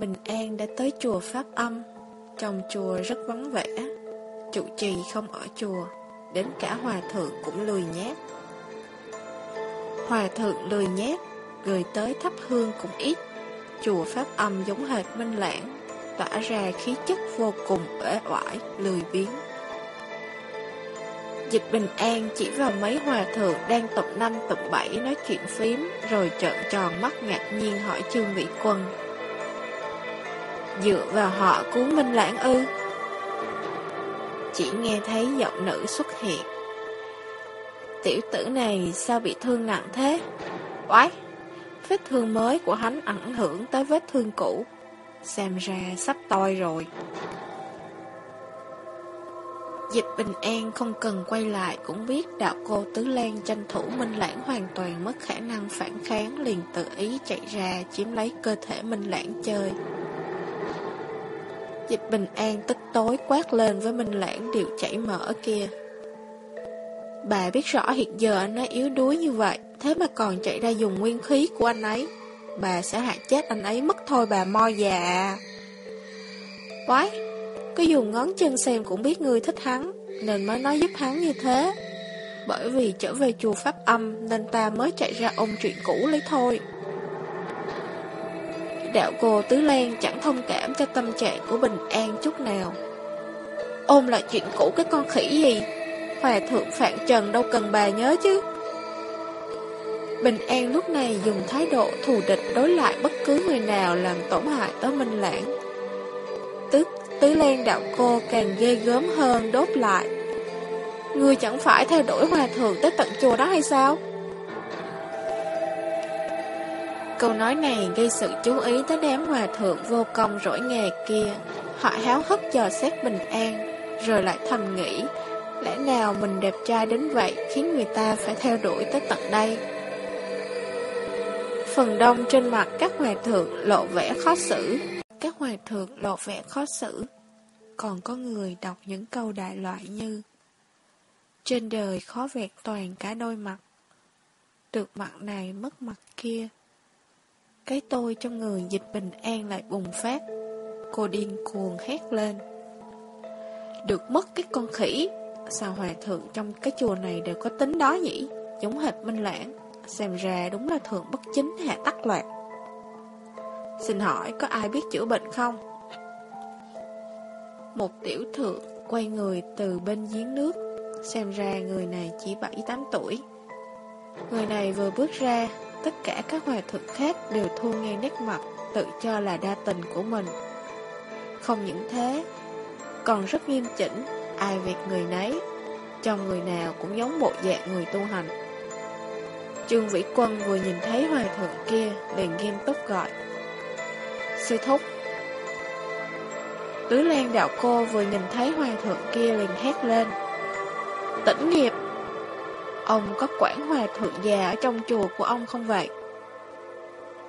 Bình An đã tới chùa Pháp Âm. Trong chùa rất vắng vẻ. Trụ trì không ở chùa, đến cả hòa thượng cũng lười nhát. Hòa thượng lười nhát, người tới thắp hương cũng ít. Chùa Pháp Âm giống hệt Minh Lãng, tỏa ra khí chất vô cùng uể oải, lười biếng. Dịch Bình An chỉ vào mấy hòa thượng đang tập 5 tập 7 nói chuyện phím, rồi trợn tròn mắt ngạc nhiên hỏi Trương Vĩ Quân. Dựa vào họ cứu Minh Lãng ư? Chỉ nghe thấy giọng nữ xuất hiện. Tiểu tử này sao bị thương nặng thế? Oái! Vết thương mới của hắn ảnh hưởng tới vết thương cũ. Xem ra sắp toi rồi. Dịch bình an không cần quay lại cũng biết đạo cô Tứ Lan tranh thủ Minh Lãng hoàn toàn mất khả năng phản kháng liền tự ý chạy ra chiếm lấy cơ thể Minh Lãng chơi. Dịch bình an tức tối quát lên với Minh Lãng điều chảy mỡ kia. Bà biết rõ hiện giờ anh ấy yếu đuối như vậy, thế mà còn chạy ra dùng nguyên khí của anh ấy. Bà sẽ hại chết anh ấy mất thôi bà mo già. Quái! Cứ dùng ngón chân xem cũng biết ngươi thích hắn Nên mới nói giúp hắn như thế Bởi vì trở về chùa Pháp Âm Nên ta mới chạy ra ôm chuyện cũ lấy thôi Đạo cô Tứ Lan chẳng thông cảm cho tâm trạng của Bình An chút nào Ôm lại chuyện cũ cái con khỉ gì Hòa thượng Phạn Trần đâu cần bà nhớ chứ Bình An lúc này dùng thái độ thù địch đối lại bất cứ người nào làm tổn hại tới Minh Lãng Tức Tứ Lan đạo cô càng ghê gớm hơn đốt lại. Ngươi chẳng phải theo đuổi hòa thượng tới tận chùa đó hay sao? Câu nói này gây sự chú ý tới đám hòa thượng vô công rỗi nghề kia. Họ háo hức chờ xét bình an, rồi lại thầm nghĩ, lẽ nào mình đẹp trai đến vậy khiến người ta phải theo đuổi tới tận đây? Phần đông trên mặt các hòa thượng lộ vẻ khó xử, các hòa thượng lộ vẻ khó xử, còn có người đọc những câu đại loại như Trên đời khó vẹt toàn cả đôi mặt, được mặt này mất mặt kia. Cái tôi trong người dịch bình an lại bùng phát, cô điên cuồng hét lên. Được mất cái con khỉ, sao hòa thượng trong cái chùa này đều có tính đó nhỉ, giống hệt minh lãng, xem ra đúng là thượng bất chính hạ tắc loạt. Xin hỏi có ai biết chữa bệnh không? Một tiểu thượng quay người từ bên giếng nước Xem ra người này chỉ 7-8 tuổi Người này vừa bước ra Tất cả các hòa thượng khác đều thu ngay nét mặt Tự cho là đa tình của mình. Không những thế, Còn rất nghiêm chỉnh, Ai việc người nấy Trong người nào cũng giống bộ dạng người tu hành. Trương Vĩ Quân vừa nhìn thấy hòa thượng kia liền nghiêm túc gọi. Sư thúc. Tứ Lan đạo cô vừa nhìn thấy hòa thượng kia liền hét lên. Tỉnh nghiệp! Ông có quản hòa thượng già ở trong chùa của ông không vậy?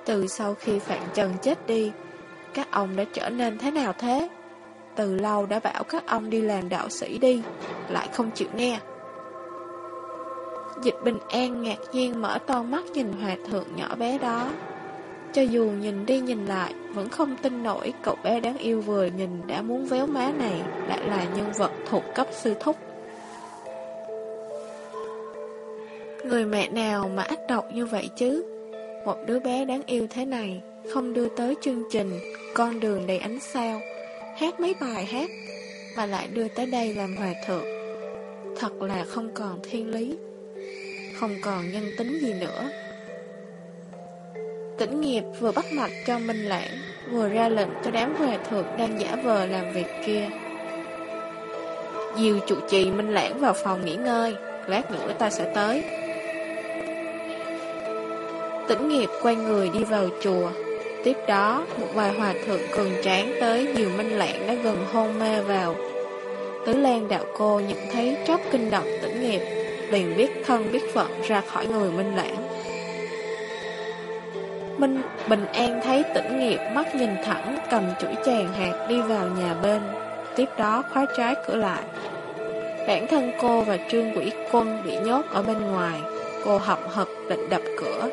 Từ sau khi Phạm Trần chết đi Các ông đã trở nên thế nào thế? Từ lâu đã bảo các ông đi làm đạo sĩ đi Lại không chịu nghe Dịch bình an ngạc nhiên mở to mắt nhìn hòa thượng nhỏ bé đó cho dù nhìn đi nhìn lại, vẫn không tin nổi cậu bé đáng yêu vừa nhìn đã muốn véo má này lại là nhân vật thuộc cấp sư thúc. Người mẹ nào mà ác độc như vậy chứ? Một đứa bé đáng yêu thế này, không đưa tới chương trình Con đường đầy ánh sao, hát mấy bài hát, mà lại đưa tới đây làm hòa thượng. Thật là không còn thiên lý, không còn nhân tính gì nữa. Tĩnh nghiệp vừa bắt mạch cho Minh Lãng, vừa ra lệnh cho đám hòa thượng đang giả vờ làm việc kia. Diều trụ trì Minh Lãng vào phòng nghỉ ngơi, lát nữa ta sẽ tới. Tĩnh nghiệp quay người đi vào chùa. Tiếp đó, một vài hòa thượng cường tráng tới Diều Minh Lạng đã gần hôn mê vào. Tứ Lan đạo cô nhận thấy chóp kinh động tĩnh nghiệp, liền biết thân biết phận ra khỏi người Minh Lãng. Minh Bình An thấy tĩnh nghiệp mắt nhìn thẳng cầm chuỗi chàng hạt đi vào nhà bên Tiếp đó khóa trái cửa lại Bản thân cô và Trương Quỷ Quân bị nhốt ở bên ngoài Cô hậm hực định đập cửa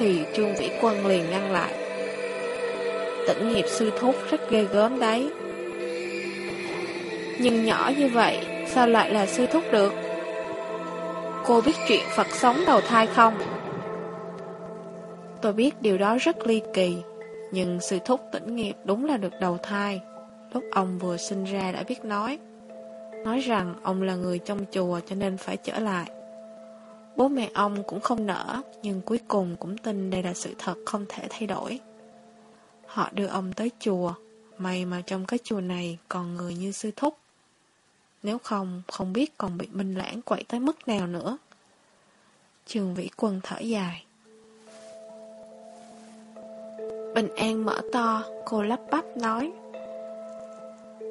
thì Trương Vĩ Quân liền ngăn lại. Tỉnh nghiệp sư thúc rất ghê gớm đấy. Nhưng nhỏ như vậy, Sao lại là sư thúc được? Cô biết chuyện Phật sống đầu thai không? Tôi biết điều đó rất ly kỳ, Nhưng sư thúc tỉnh nghiệp đúng là được đầu thai. Lúc ông vừa sinh ra đã biết nói. Nói rằng ông là người trong chùa cho nên phải trở lại. Bố mẹ ông cũng không nỡ Nhưng cuối cùng cũng tin đây là sự thật không thể thay đổi. Họ đưa ông tới chùa May mà trong cái chùa này còn người như sư thúc. Nếu không, không biết còn bị minh lãng quậy tới mức nào nữa. Trường Vĩ Quân thở dài. Bình An mở to, cô lắp bắp nói.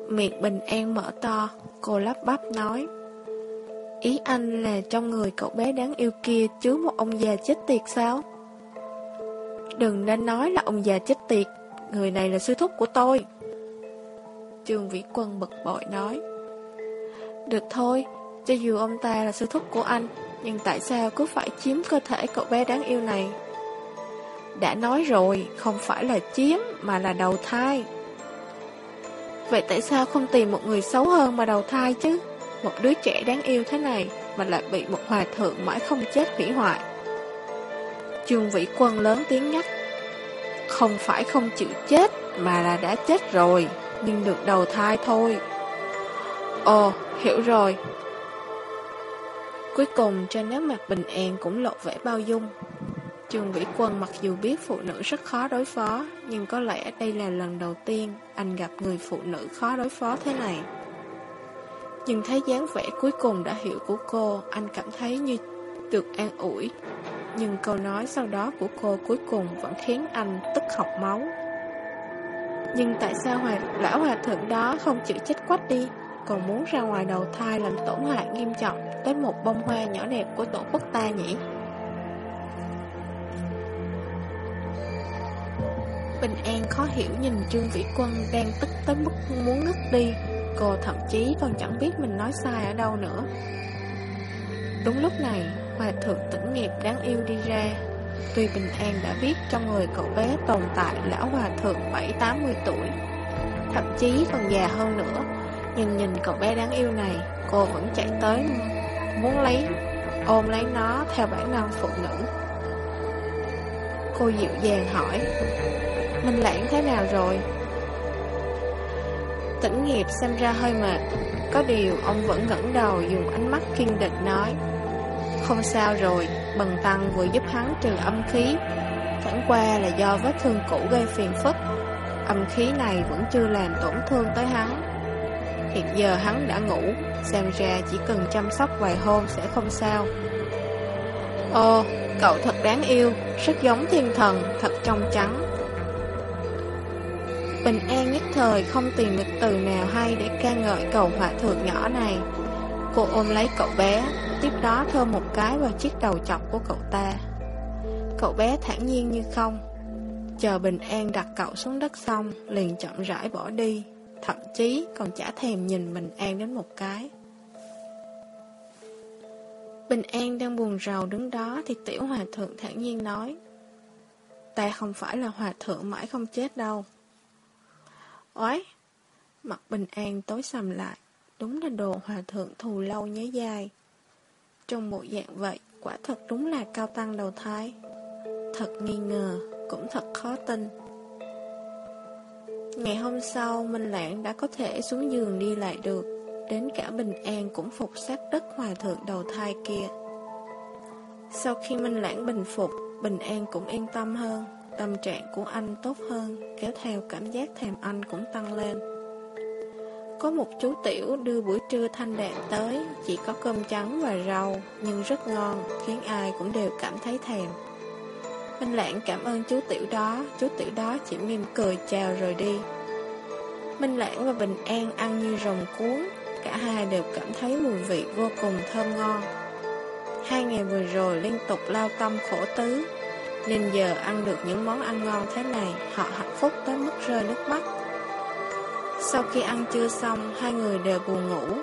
Miệng Bình An mở to, cô lắp bắp nói. Ý anh là trong người cậu bé đáng yêu kia chứa một ông già chết tiệt sao? Đừng nên nói là ông già chết tiệt, người này là sư thúc của tôi. Trương Vĩ Quân bực bội nói. Được thôi, cho dù ông ta là sư thúc của anh, nhưng tại sao cứ phải chiếm cơ thể cậu bé đáng yêu này? Đã nói rồi, không phải là chiếm, mà là đầu thai. Vậy tại sao không tìm một người xấu hơn mà đầu thai chứ? Một đứa trẻ đáng yêu thế này mà lại bị một hòa thượng mãi không chết hủy hoại. Trương Vĩ Quân lớn tiếng nhắc. Không phải không chịu chết mà là đã chết rồi, nhưng được đầu thai thôi. Ồ, hiểu rồi. Cuối cùng trên nét mặt bình an cũng lộ vẻ bao dung. Trương Vĩ Quân mặc dù biết phụ nữ rất khó đối phó, nhưng có lẽ đây là lần đầu tiên anh gặp người phụ nữ khó đối phó thế này. Nhưng thấy dáng vẻ cuối cùng đã hiểu của cô, anh cảm thấy như được an ủi. Nhưng câu nói sau đó của cô cuối cùng vẫn khiến anh tức học máu. Nhưng tại sao hòa, lão hòa thượng đó không chịu chết quách đi, còn muốn ra ngoài đầu thai làm tổn hại nghiêm trọng tới một bông hoa nhỏ đẹp của tổ quốc ta nhỉ? Bình An khó hiểu nhìn Trương Vĩ Quân đang tức tới mức muốn ngất đi Cô thậm chí còn chẳng biết mình nói sai ở đâu nữa. Đúng lúc này Hòa thượng tỉnh nghiệp đáng yêu đi ra. Tuy Bình An đã biết trong người cậu bé tồn tại lão hòa thượng 7-80 tuổi, Thậm chí còn già hơn nữa, Nhưng nhìn cậu bé đáng yêu này, Cô vẫn chạy tới Muốn lấy, Ôm lấy nó theo bản năng phụ nữ. Cô dịu dàng hỏi, Minh Lãng thế nào rồi? Tĩnh nghiệp xem ra hơi mệt. Có điều ông vẫn ngẩng đầu dùng ánh mắt kiên định nói Không sao rồi Bần tăng vừa giúp hắn trừ âm khí. Chẳng qua là do vết thương cũ gây phiền phức. Âm khí này vẫn chưa làm tổn thương tới hắn. Hiện giờ hắn đã ngủ Xem ra chỉ cần chăm sóc vài hôm sẽ không sao. Ồ, cậu thật đáng yêu Rất giống thiên thần, thật trong trắng. Bình An nhất thời không tìm được từ nào hay để ca ngợi cậu hòa thượng nhỏ này. Cô ôm lấy cậu bé, tiếp đó thơm một cái vào chiếc đầu chọc của cậu ta. Cậu bé thản nhiên như không. Chờ Bình An đặt cậu xuống đất xong, liền chậm rãi bỏ đi, thậm chí còn chả thèm nhìn Bình An đến một cái. Bình An đang buồn rầu đứng đó thì tiểu hòa thượng thản nhiên nói Ta không phải là hòa thượng mãi không chết đâu Oái! Mặt bình an tối sầm lại, đúng là đồ hòa thượng thù lâu nhớ dài. Trong bộ dạng vậy, quả thật đúng là cao tăng đầu thai. Thật nghi ngờ, cũng thật khó tin. Ngày hôm sau, Minh Lãng đã có thể xuống giường đi lại được, đến cả Bình An cũng phục sát đất hòa thượng đầu thai kia. Sau khi Minh Lãng bình phục, Bình An cũng yên tâm hơn. Tâm trạng của anh tốt hơn, kéo theo cảm giác thèm anh cũng tăng lên. Có một chú tiểu đưa buổi trưa thanh đạm tới, chỉ có cơm trắng và rau, nhưng rất ngon, khiến ai cũng đều cảm thấy thèm. Minh Lãng cảm ơn chú tiểu đó, chú tiểu đó chỉ mỉm cười chào rồi đi. Minh Lãng và Bình An ăn như rồng cuốn, cả hai đều cảm thấy mùi vị vô cùng thơm ngon. Hai ngày vừa rồi liên tục lao tâm khổ tứ, nên giờ ăn được những món ăn ngon thế này Họ hạnh phúc tới mức rơi nước mắt Sau khi ăn trưa xong Hai người đều buồn ngủ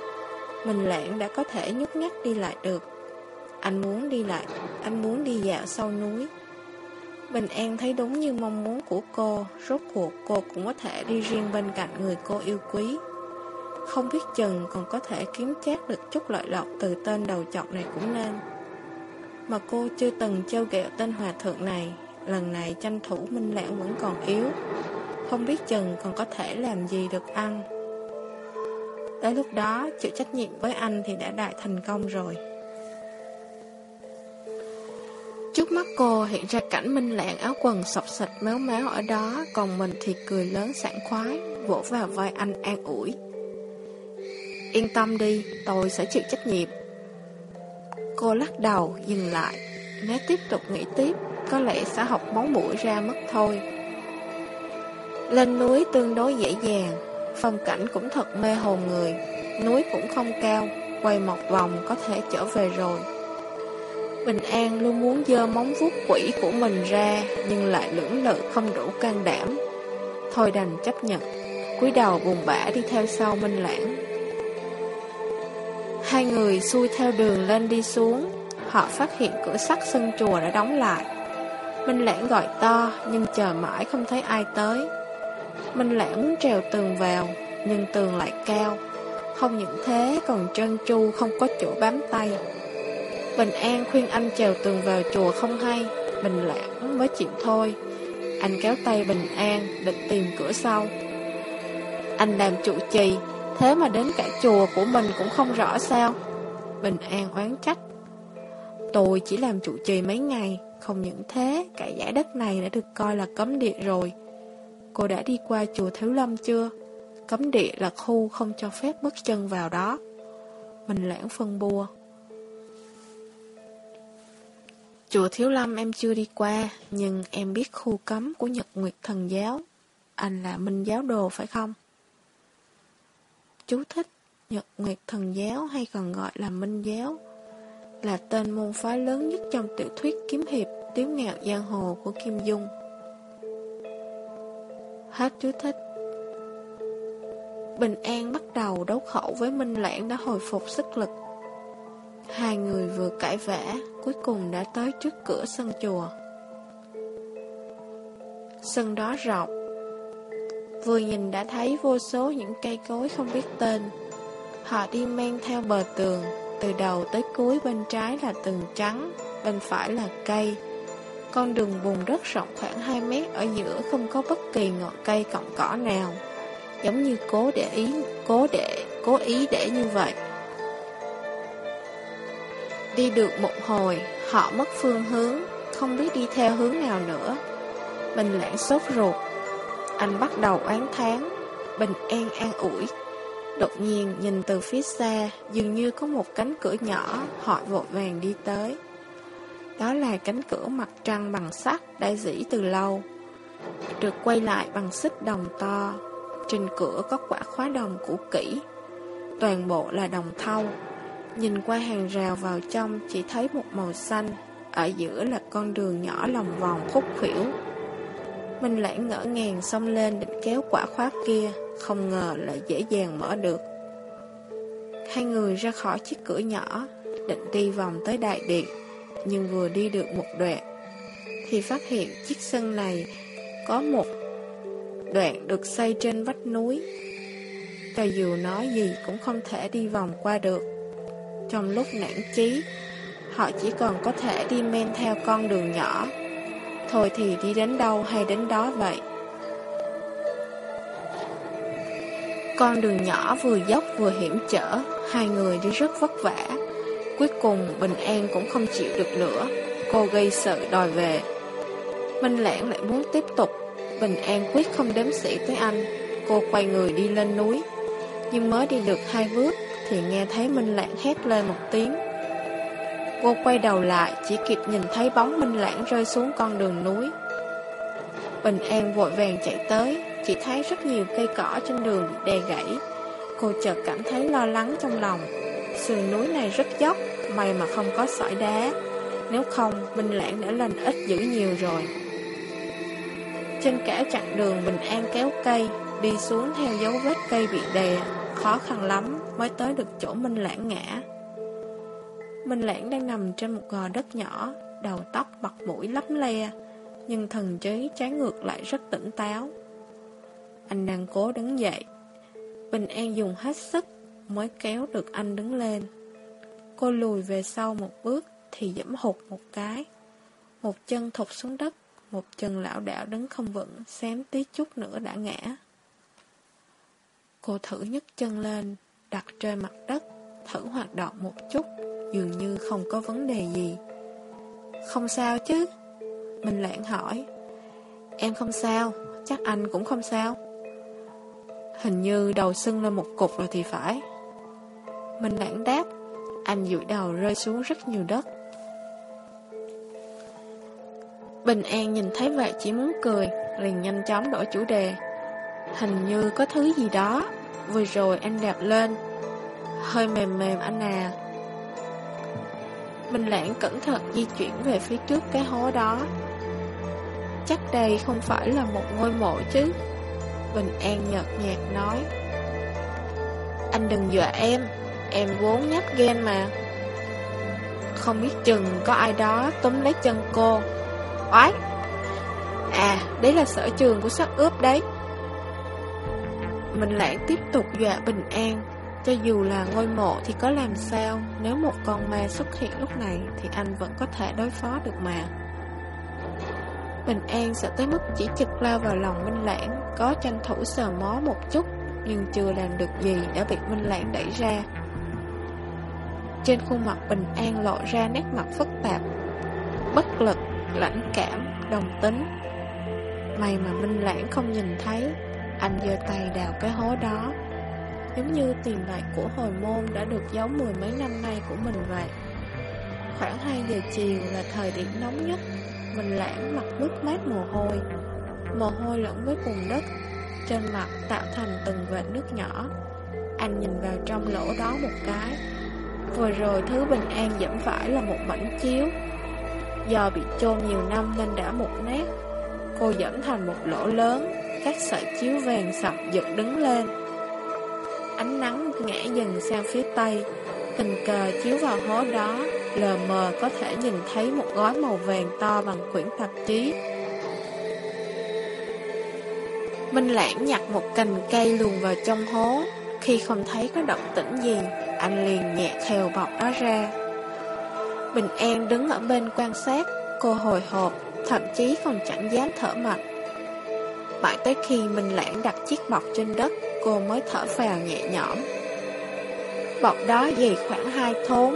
Mình lãng đã có thể nhúc nhắc đi lại được Anh muốn đi lại, anh muốn đi dạo sau núi. Bình An thấy đúng như mong muốn của cô, rốt cuộc cô cũng có thể đi riêng bên cạnh người cô yêu quý. Không biết chừng còn có thể kiếm chát được chút lợi lộc từ tên đầu chọc này cũng nên. Mà cô chưa từng trêu ghẹo tên hòa thượng này, lần này tranh thủ Minh Lãng vẫn còn yếu. Không biết chừng còn có thể làm gì được ăn. Tới lúc đó, chịu trách nhiệm với anh thì đã đại thành công rồi. Trước mắt cô hiện ra cảnh minh lãng áo quần sọc sạch méo méo ở đó, còn mình thì cười lớn sảng khoái, vỗ vào vai anh an ủi. Yên tâm đi, tôi sẽ chịu trách nhiệm. Cô lắc đầu, dừng lại. Nếu tiếp tục nghĩ tiếp, có lẽ sẽ học máu mũi ra mất thôi. Lên núi tương đối dễ dàng, phong cảnh cũng thật mê hồn người, núi cũng không cao, quay một vòng có thể trở về rồi. Bình An luôn muốn dơ móng vuốt quỷ của mình ra, nhưng lại lưỡng lự không đủ can đảm. Thôi đành chấp nhận, cúi đầu buồn bã đi theo sau Minh Lãng. Hai người xuôi theo đường lên đi xuống, họ phát hiện cửa sắt sân chùa đã đóng lại. Minh Lãng gọi to, nhưng chờ mãi không thấy ai tới. Minh Lãng muốn trèo tường vào, nhưng tường lại cao. Không những thế còn trơn tru không có chỗ bám tay. Bình An khuyên anh trèo tường vào chùa không hay, Bình Lãng mới chịu thôi. Anh kéo tay Bình An, định tìm cửa sau. Anh làm trụ trì, thế mà đến cả chùa của mình cũng không rõ sao. Bình An oán trách. Tôi chỉ làm trụ trì mấy ngày, không những thế, cả giải đất này đã được coi là cấm địa rồi. Cô đã đi qua chùa Thiếu Lâm chưa? Cấm địa là khu không cho phép bước chân vào đó. Mình lãng phân bua. Chùa Thiếu Lâm em chưa đi qua, nhưng em biết khu cấm của Nhật Nguyệt Thần Giáo. Anh là Minh Giáo Đồ phải không? Chú thích Nhật Nguyệt Thần Giáo hay còn gọi là Minh Giáo là tên môn phái lớn nhất trong tiểu thuyết kiếm hiệp Tiếu Ngạo Giang Hồ của Kim Dung. Hết chú thích. Bình An bắt đầu đấu khẩu với Minh Lãng đã hồi phục sức lực. Hai người vừa cãi vã, cuối cùng đã tới trước cửa sân chùa. Sân đó rộng, vừa nhìn đã thấy vô số những cây cối không biết tên. Họ đi men theo bờ tường, từ đầu tới cuối bên trái là tường trắng, bên phải là cây. Con đường bùn đất rộng khoảng 2 mét ở giữa không có bất kỳ ngọn cây cọng cỏ nào, giống như cố để ý, cố để, cố ý để như vậy. Đi được một hồi, họ mất phương hướng, không biết đi theo hướng nào nữa. mình lãng sốt ruột. Anh bắt đầu oán tháng, bình an an ủi. Đột nhiên nhìn từ phía xa, dường như có một cánh cửa nhỏ, họ vội vàng đi tới. Đó là cánh cửa mặt trăng bằng sắt đã dĩ từ lâu. Được quay lại bằng xích đồng to. Trên cửa có quả khóa đồng cũ kỹ. Toàn bộ là đồng thau. Nhìn qua hàng rào vào trong chỉ thấy một màu xanh, ở giữa là con đường nhỏ lòng vòng khúc khỉu Minh lãng ngỡ ngàng xông lên định kéo quả khóa kia, không ngờ lại dễ dàng mở được. Hai người ra khỏi chiếc cửa nhỏ, định đi vòng tới đại điện, nhưng vừa đi được một đoạn, thì phát hiện chiếc sân này có một đoạn được xây trên vách núi. Cho dù nói gì cũng không thể đi vòng qua được. Trong lúc nản chí, họ chỉ còn có thể đi men theo con đường nhỏ. Thôi thì đi đến đâu hay đến đó vậy. Con đường nhỏ vừa dốc vừa hiểm trở, hai người đi rất vất vả. Cuối cùng Bình An cũng không chịu được nữa, cô gây sợ đòi về. Minh Lãng lại muốn tiếp tục, Bình An quyết không đếm sĩ tới anh. Cô quay người đi lên núi, nhưng mới đi được hai bước thì nghe thấy Minh Lãng hét lên một tiếng. Cô quay đầu lại, chỉ kịp nhìn thấy bóng Minh Lãng rơi xuống con đường núi. Bình An vội vàng chạy tới, chỉ thấy rất nhiều cây cỏ trên đường bị đè gãy. Cô chợt cảm thấy lo lắng trong lòng. Sườn núi này rất dốc, may mà không có sỏi đá. Nếu không, Minh Lãng đã lên ít dữ nhiều rồi. Trên cả chặng đường Bình An kéo cây, đi xuống theo dấu vết cây bị đè, khó khăn lắm mới tới được chỗ Minh Lãng ngã. Minh Lãng đang nằm trên một gò đất nhỏ, đầu tóc bọc mũi lấp le, nhưng thần trí trái ngược lại rất tỉnh táo. Anh đang cố đứng dậy. Bình An dùng hết sức mới kéo được anh đứng lên. Cô lùi về sau một bước thì dẫm hụt một cái. Một chân thụt xuống đất, một chân lão đảo đứng không vững, xém tí chút nữa đã ngã. Cô thử nhấc chân lên, đặt trên mặt đất, thử hoạt động một chút, dường như không có vấn đề gì. Không sao chứ? Mình lãng hỏi. Em không sao, chắc anh cũng không sao. Hình như đầu sưng lên một cục rồi thì phải. Mình lãng đáp, anh dụi đầu rơi xuống rất nhiều đất. Bình An nhìn thấy vậy chỉ muốn cười, liền nhanh chóng đổi chủ đề. Hình như có thứ gì đó, vừa rồi anh đạp lên. Hơi mềm mềm anh à. Minh Lãng cẩn thận di chuyển về phía trước cái hố đó. Chắc đây không phải là một ngôi mộ chứ. Bình An nhợt nhạt nói. Anh đừng dọa em, em vốn nhát ghen mà. Không biết chừng có ai đó túm lấy chân cô. Oái! À, đấy là sở trường của sắc ướp đấy. Mình lại tiếp tục dọa Bình An cho dù là ngôi mộ thì có làm sao Nếu một con ma xuất hiện lúc này Thì anh vẫn có thể đối phó được mà. Bình An sợ tới mức chỉ trực lao vào lòng Minh Lãng Có tranh thủ sờ mó một chút Nhưng chưa làm được gì đã bị Minh Lãng đẩy ra. Trên khuôn mặt Bình An lộ ra nét mặt phức tạp Bất lực, lãnh cảm, đồng tính. May mà Minh Lãng không nhìn thấy anh giơ tay đào cái hố đó. Giống như tiền bạc của hồi môn đã được giấu mười mấy năm nay của mình vậy. Khoảng 2 giờ chiều là thời điểm nóng nhất. Mình lãng mặt nước mát mồ hôi. Mồ hôi lẫn với bùn đất Trên mặt tạo thành từng vệt nước nhỏ. Anh nhìn vào trong lỗ đó một cái. Vừa rồi thứ bình an dẫm phải là một mảnh chiếu. Do bị chôn nhiều năm nên đã mục nát. Cô dẫm thành một lỗ lớn các sợi chiếu vàng sọc dựng đứng lên. Ánh nắng ngã dần sang phía tây, tình cờ chiếu vào hố đó, lờ mờ có thể nhìn thấy một gói màu vàng to bằng quyển tạp chí. Minh Lãng nhặt một cành cây luồn vào trong hố, khi không thấy có động tĩnh gì, anh liền nhẹ theo bọc đó ra. Bình An đứng ở bên quan sát, cô hồi hộp, thậm chí còn chẳng dám thở mạnh. Mãi tới khi Minh Lãng đặt chiếc bọc trên đất, cô mới thở phào nhẹ nhõm. Bọc đó dày khoảng hai thốn,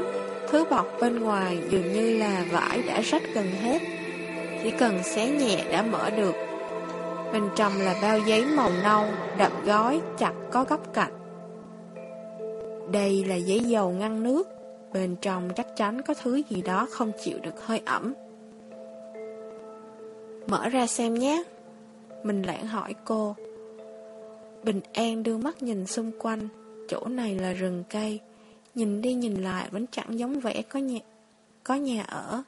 thứ bọc bên ngoài dường như là vải đã rách gần hết. Chỉ cần xé nhẹ đã mở được. Bên trong là bao giấy màu nâu, đậm gói, chặt có góc cạnh. Đây là giấy dầu ngăn nước, bên trong chắc chắn có thứ gì đó không chịu được hơi ẩm. Mở ra xem nhé. Mình lạng hỏi cô Bình An đưa mắt nhìn xung quanh. Chỗ này là rừng cây. Nhìn đi nhìn lại vẫn chẳng giống vẻ có nhà, có nhà ở.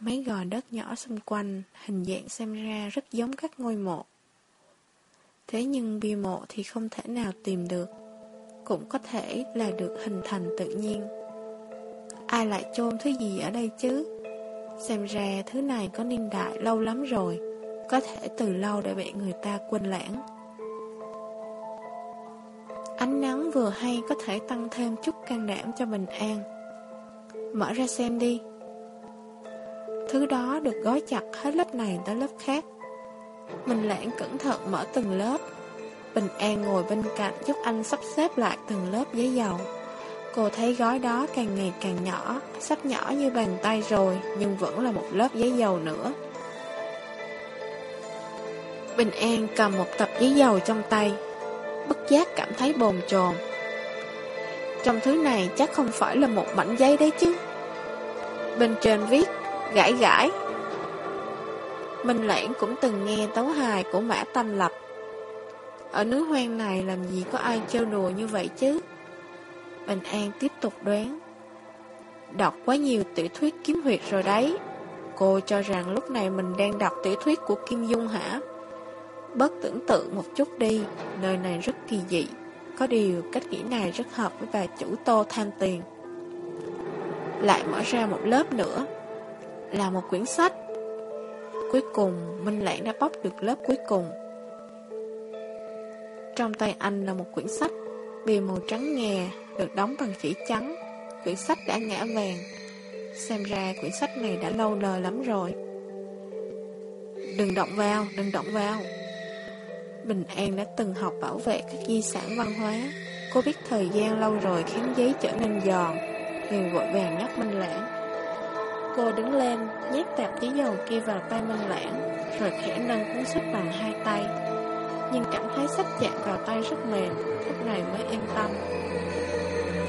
Mấy gò đất nhỏ xung quanh Hình dạng xem ra rất giống các ngôi mộ. Thế nhưng bia mộ thì không thể nào tìm được. Cũng có thể là được hình thành tự nhiên. Ai lại chôn thứ gì ở đây chứ? Xem ra thứ này có niên đại lâu lắm rồi. Có thể từ lâu đã bị người ta quên lãng. Ánh nắng vừa hay có thể tăng thêm chút can đảm cho bình an. Mở ra xem đi. Thứ đó được gói chặt hết lớp này tới lớp khác. Mình lãng cẩn thận mở từng lớp. Bình an ngồi bên cạnh giúp anh sắp xếp lại từng lớp giấy dầu. Cô thấy gói đó càng ngày càng nhỏ, sắp nhỏ như bàn tay rồi, nhưng vẫn là một lớp giấy dầu nữa. Bình An cầm một tập giấy dầu trong tay Bất giác cảm thấy bồn chồn. Trong thứ này chắc không phải là một mảnh giấy đấy chứ. Bên trên viết, Gãi gãi. Minh Lãng cũng từng nghe tấu hài của Mã Tâm Lập. Ở núi hoang này làm gì có ai chơi đùa như vậy chứ? Bình An tiếp tục đoán. Đọc quá nhiều tiểu thuyết kiếm huyệt rồi đấy. Cô cho rằng lúc này mình đang đọc tiểu thuyết của Kim Dung hả? Bớt tưởng tượng một chút đi, nơi này rất kỳ dị. Có điều cách nghĩ này rất hợp với bà chủ tô tham tiền. Lại mở ra một lớp nữa Là một quyển sách. Cuối cùng Minh Lãng đã bóc được lớp cuối cùng. Trong tay anh là một quyển sách Bìa màu trắng nghè Được đóng bằng chỉ trắng Quyển sách đã ngã vàng. Xem ra quyển sách này đã lâu đời lắm rồi. Đừng động vào, đừng động vào. Bình An đã từng học bảo vệ các di sản văn hóa. Cô biết thời gian lâu rồi khiến giấy trở nên giòn liền vội vàng nhắc Minh Lãng. Cô đứng lên, Nhét tạp giấy dầu kia vào tay Minh Lãng, Rồi khẽ nâng cuốn sách bằng hai tay. Nhưng cảm thấy sách chạm vào tay rất mềm, Lúc này mới yên tâm.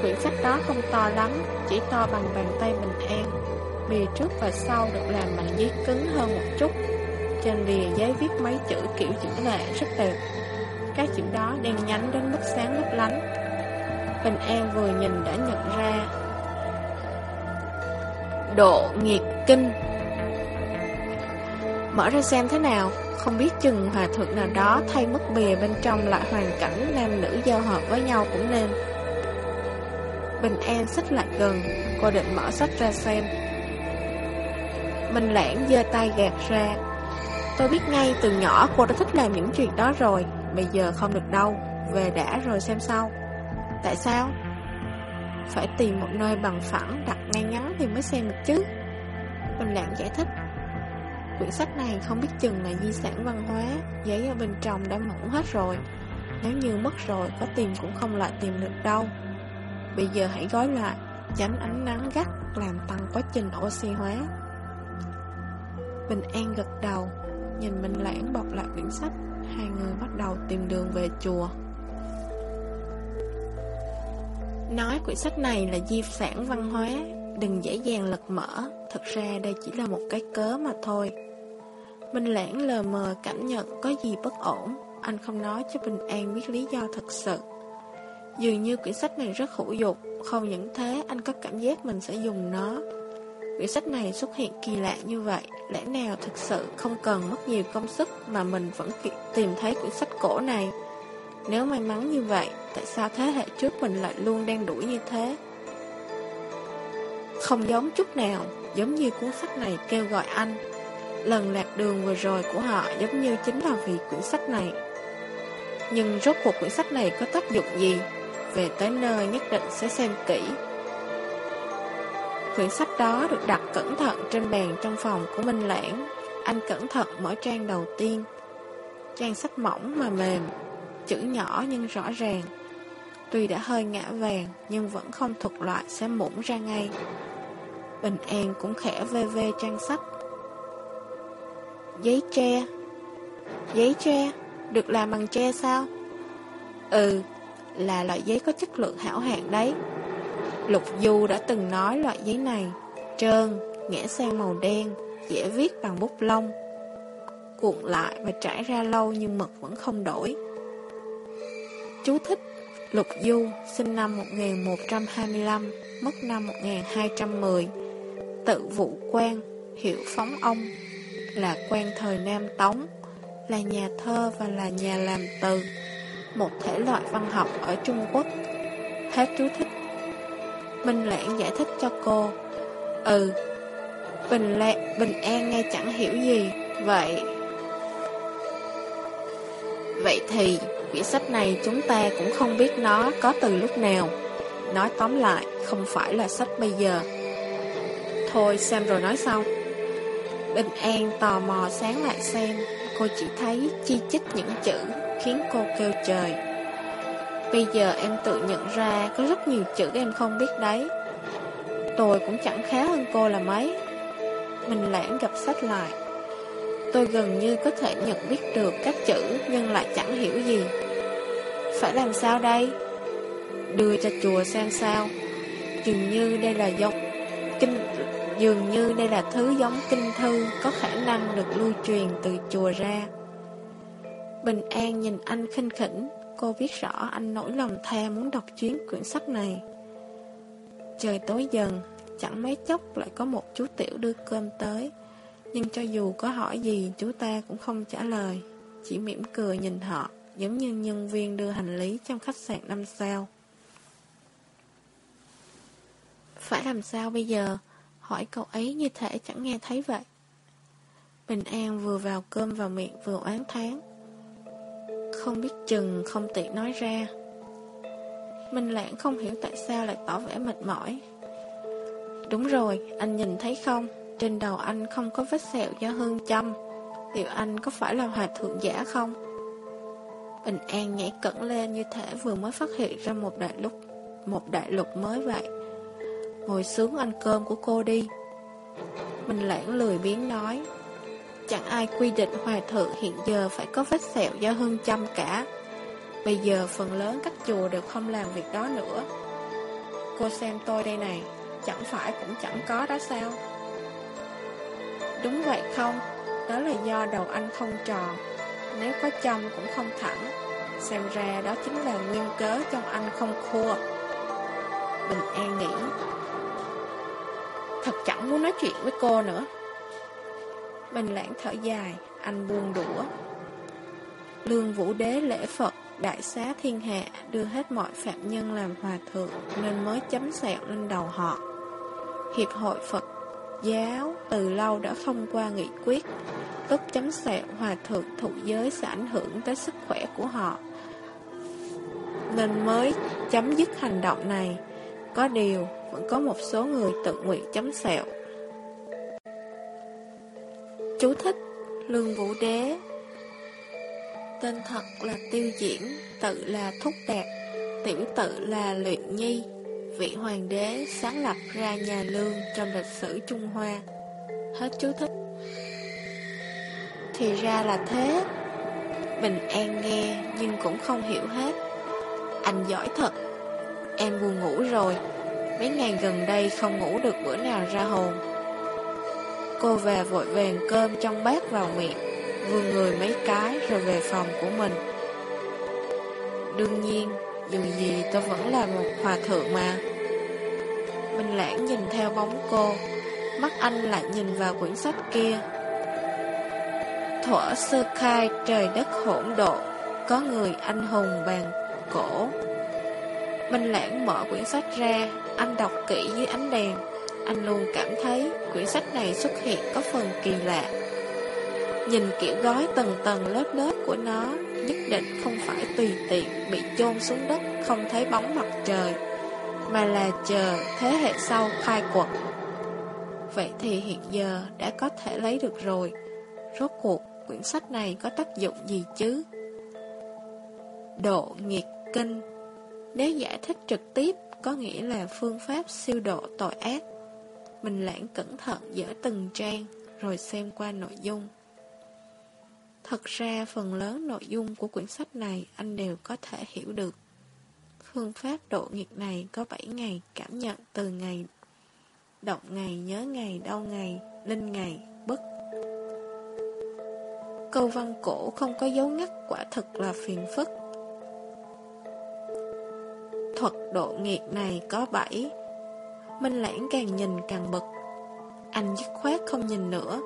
Quyển sách đó không to lắm, Chỉ to bằng bàn tay Bình An, Bìa trước và sau được làm bằng giấy cứng hơn một chút. Trên bìa giấy viết mấy chữ kiểu chữ lệ rất đẹp. Các chữ đó đen nhánh đến mức sáng lấp lánh. Bình An vừa nhìn đã nhận ra. Độ nghiệt kinh. Mở ra xem thế nào, Không biết chừng hòa thượng nào đó Thay mất bìa bên trong lại hoàn cảnh Nam nữ giao hợp với nhau cũng nên. Bình An xích lại gần, Cô định mở sách ra xem. Minh Lãng giơ tay gạt ra. Tôi biết ngay từ nhỏ cô đã thích làm những chuyện đó rồi, Bây giờ không được đâu, Về đã rồi xem sau. Tại sao? Phải tìm một nơi bằng phẳng đặt ngay ngắn thì mới xem được chứ. Bình Lãng giải thích. Quyển sách này không biết chừng là di sản văn hóa, Giấy ở bên trong đã mỏng hết rồi. Nếu như mất rồi, có tìm cũng không lại tìm được đâu. Bây giờ hãy gói lại, Tránh ánh nắng gắt Làm tăng quá trình oxy hóa. Bình An gật đầu. Nhìn Minh Lãng bọc lại quyển sách, Hai người bắt đầu tìm đường về chùa. Nói quyển sách này là di sản văn hóa, Đừng dễ dàng lật mở. Thật ra đây chỉ là một cái cớ mà thôi. Minh Lãng lờ mờ cảm nhận có gì bất ổn. Anh không nói cho Bình An biết lý do thật sự. Dường như quyển sách này rất hữu dụng. Không những thế, anh có cảm giác mình sẽ dùng nó. Quyển sách này xuất hiện kỳ lạ như vậy, Lẽ nào thực sự không cần mất nhiều công sức Mà mình vẫn tìm thấy quyển sách cổ này? Nếu may mắn như vậy, Tại sao thế hệ trước mình lại luôn đang đuổi như thế? Không giống chút nào, Giống như cuốn sách này kêu gọi anh. Lần lạc đường vừa rồi của họ Giống như chính là vì quyển sách này. Nhưng rốt cuộc quyển sách này có tác dụng gì? Về tới nơi nhất định sẽ xem kỹ. Quyển sách đó được đặt cẩn thận trên bàn trong phòng của Minh Lãng. Anh cẩn thận mở trang đầu tiên. Trang sách mỏng mà mềm, Chữ nhỏ nhưng rõ ràng. Tuy đã hơi ngã vàng, Nhưng vẫn không thuộc loại sẽ mũng ra ngay. Bình An cũng khẽ vê vê trang sách. Giấy tre. Giấy tre? Được làm bằng tre sao? Ừ Là loại giấy có chất lượng hảo hạng đấy. Lục Du đã từng nói loại giấy này. Trơn Ngã sang màu đen Dễ viết bằng bút lông. Cuộn lại và trải ra lâu nhưng mực vẫn không đổi. Chú thích Lục Du, sinh năm 1125, mất năm 1210 Tự vụ quan, hiệu phóng ông Là quan thời Nam Tống Là nhà thơ và là nhà làm từ Một thể loại văn học ở Trung Quốc. Hết chú thích. Minh Lãng giải thích cho cô. Ừ Bình, lẹ, Bình An nghe chẳng hiểu gì. Vậy Vậy thì Quyển sách này chúng ta cũng không biết nó có từ lúc nào. Nói tóm lại Không phải là sách bây giờ. Thôi xem rồi nói sau. Bình An tò mò sáng lại xem. Cô chỉ thấy chi chích những chữ Khiến cô kêu trời. Bây giờ em tự nhận ra Có rất nhiều chữ em không biết đấy. Tôi cũng chẳng khá hơn cô là mấy. Mình lãng gặp sách lại. Tôi gần như có thể nhận biết được các chữ Nhưng lại chẳng hiểu gì. Phải làm sao đây? Đưa cho chùa xem sao. Dường như đây là giống kinh, Dường như đây là thứ giống kinh thư Có khả năng được lưu truyền từ chùa ra. Bình An nhìn anh khinh khỉnh. Cô viết rõ anh nỗi lòng tha muốn đọc chuyến quyển sách này Trời tối dần, Chẳng mấy chốc lại có một chú tiểu đưa cơm tới Nhưng cho dù có hỏi gì, Chú ta cũng không trả lời Chỉ mỉm cười nhìn họ, Giống như nhân viên đưa hành lý trong khách sạn năm sao Phải làm sao bây giờ? Hỏi cậu ấy như thể chẳng nghe thấy vậy. Bình An vừa vào cơm vào miệng vừa oán tháng. Không biết chừng không tiện nói ra. Minh Lãng không hiểu tại sao lại tỏ vẻ mệt mỏi. Đúng rồi, anh nhìn thấy không? Trên đầu anh không có vết sẹo do hương châm. Liệu anh có phải là hòa thượng giả không? Bình An nhảy cẩn lên như thể vừa mới phát hiện ra một đại lục, một đại lục mới vậy. Ngồi xuống ăn cơm của cô đi. Mình lãng lười biến nói. Chẳng ai quy định hòa thượng hiện giờ phải có vết sẹo do hương châm cả. Bây giờ phần lớn các chùa đều không làm việc đó nữa. Cô xem tôi đây này, chẳng phải cũng chẳng có đó sao? Đúng vậy không? Đó là do đầu anh không tròn Nếu có châm cũng không thẳng Xem ra đó chính là nguyên cớ trong anh không khua Bình An nghĩ Thật chẳng muốn nói chuyện với cô nữa Bình lãng thở dài, Anh buông đũa. Lương vũ đế lễ Phật, Đại xá thiên hạ, Đưa hết mọi phạm nhân làm hòa thượng Nên mới chấm sẹo lên đầu họ. Hiệp hội Phật giáo từ lâu đã thông qua nghị quyết tức chấm sẹo hòa thượng thụ giới sẽ ảnh hưởng tới sức khỏe của họ. Nên mới chấm dứt hành động này. Có điều, vẫn có một số người tự nguyện chấm sẹo. Chú thích Lương Vũ Đế Tên thật là Tiêu Diễn, Tự là Thúc Đạt, Tiểu tự là Luyện Nhi vị hoàng đế sáng lập ra nhà lương trong lịch sử Trung Hoa. Hết chú thích. Thì ra là thế. Bình An nghe, nhưng cũng không hiểu hết. Anh giỏi thật. Em buồn ngủ rồi. Mấy ngày gần đây không ngủ được bữa nào ra hồn. Cô về vội vàng cơm trong bát vào miệng, vươn người mấy cái rồi về phòng của mình. Đương nhiên, dù gì tôi vẫn là một hòa thượng mà. Minh Lãng nhìn theo bóng cô Mắt anh lại nhìn vào quyển sách kia. Thuở sơ khai trời đất hỗn độ Có người anh hùng bàn cổ. Minh Lãng mở quyển sách ra Anh đọc kỹ dưới ánh đèn. Anh luôn cảm thấy quyển sách này xuất hiện có phần kỳ lạ Nhìn kiểu gói tầng tầng lớp lớp của nó nhất định không phải tùy tiện bị chôn xuống đất không thấy bóng mặt trời, mà là chờ thế hệ sau khai quật. Vậy thì hiện giờ đã có thể lấy được rồi. Rốt cuộc, quyển sách này có tác dụng gì chứ? Độ nghiệt kinh Nếu giải thích trực tiếp, có nghĩa là phương pháp siêu độ tội ác. Mình lãng cẩn thận dở từng trang, rồi xem qua nội dung. Thật ra phần lớn nội dung của quyển sách này anh đều có thể hiểu được. Phương pháp độ nghiệp này có 7 ngày cảm nhận từ ngày động ngày, nhớ ngày, đau ngày, linh ngày, bất. Câu văn cổ không có dấu ngắt quả thực là phiền phức. Thuật độ nghiệp này có 7. Minh lãng càng nhìn càng bực. Anh dứt khoát không nhìn nữa.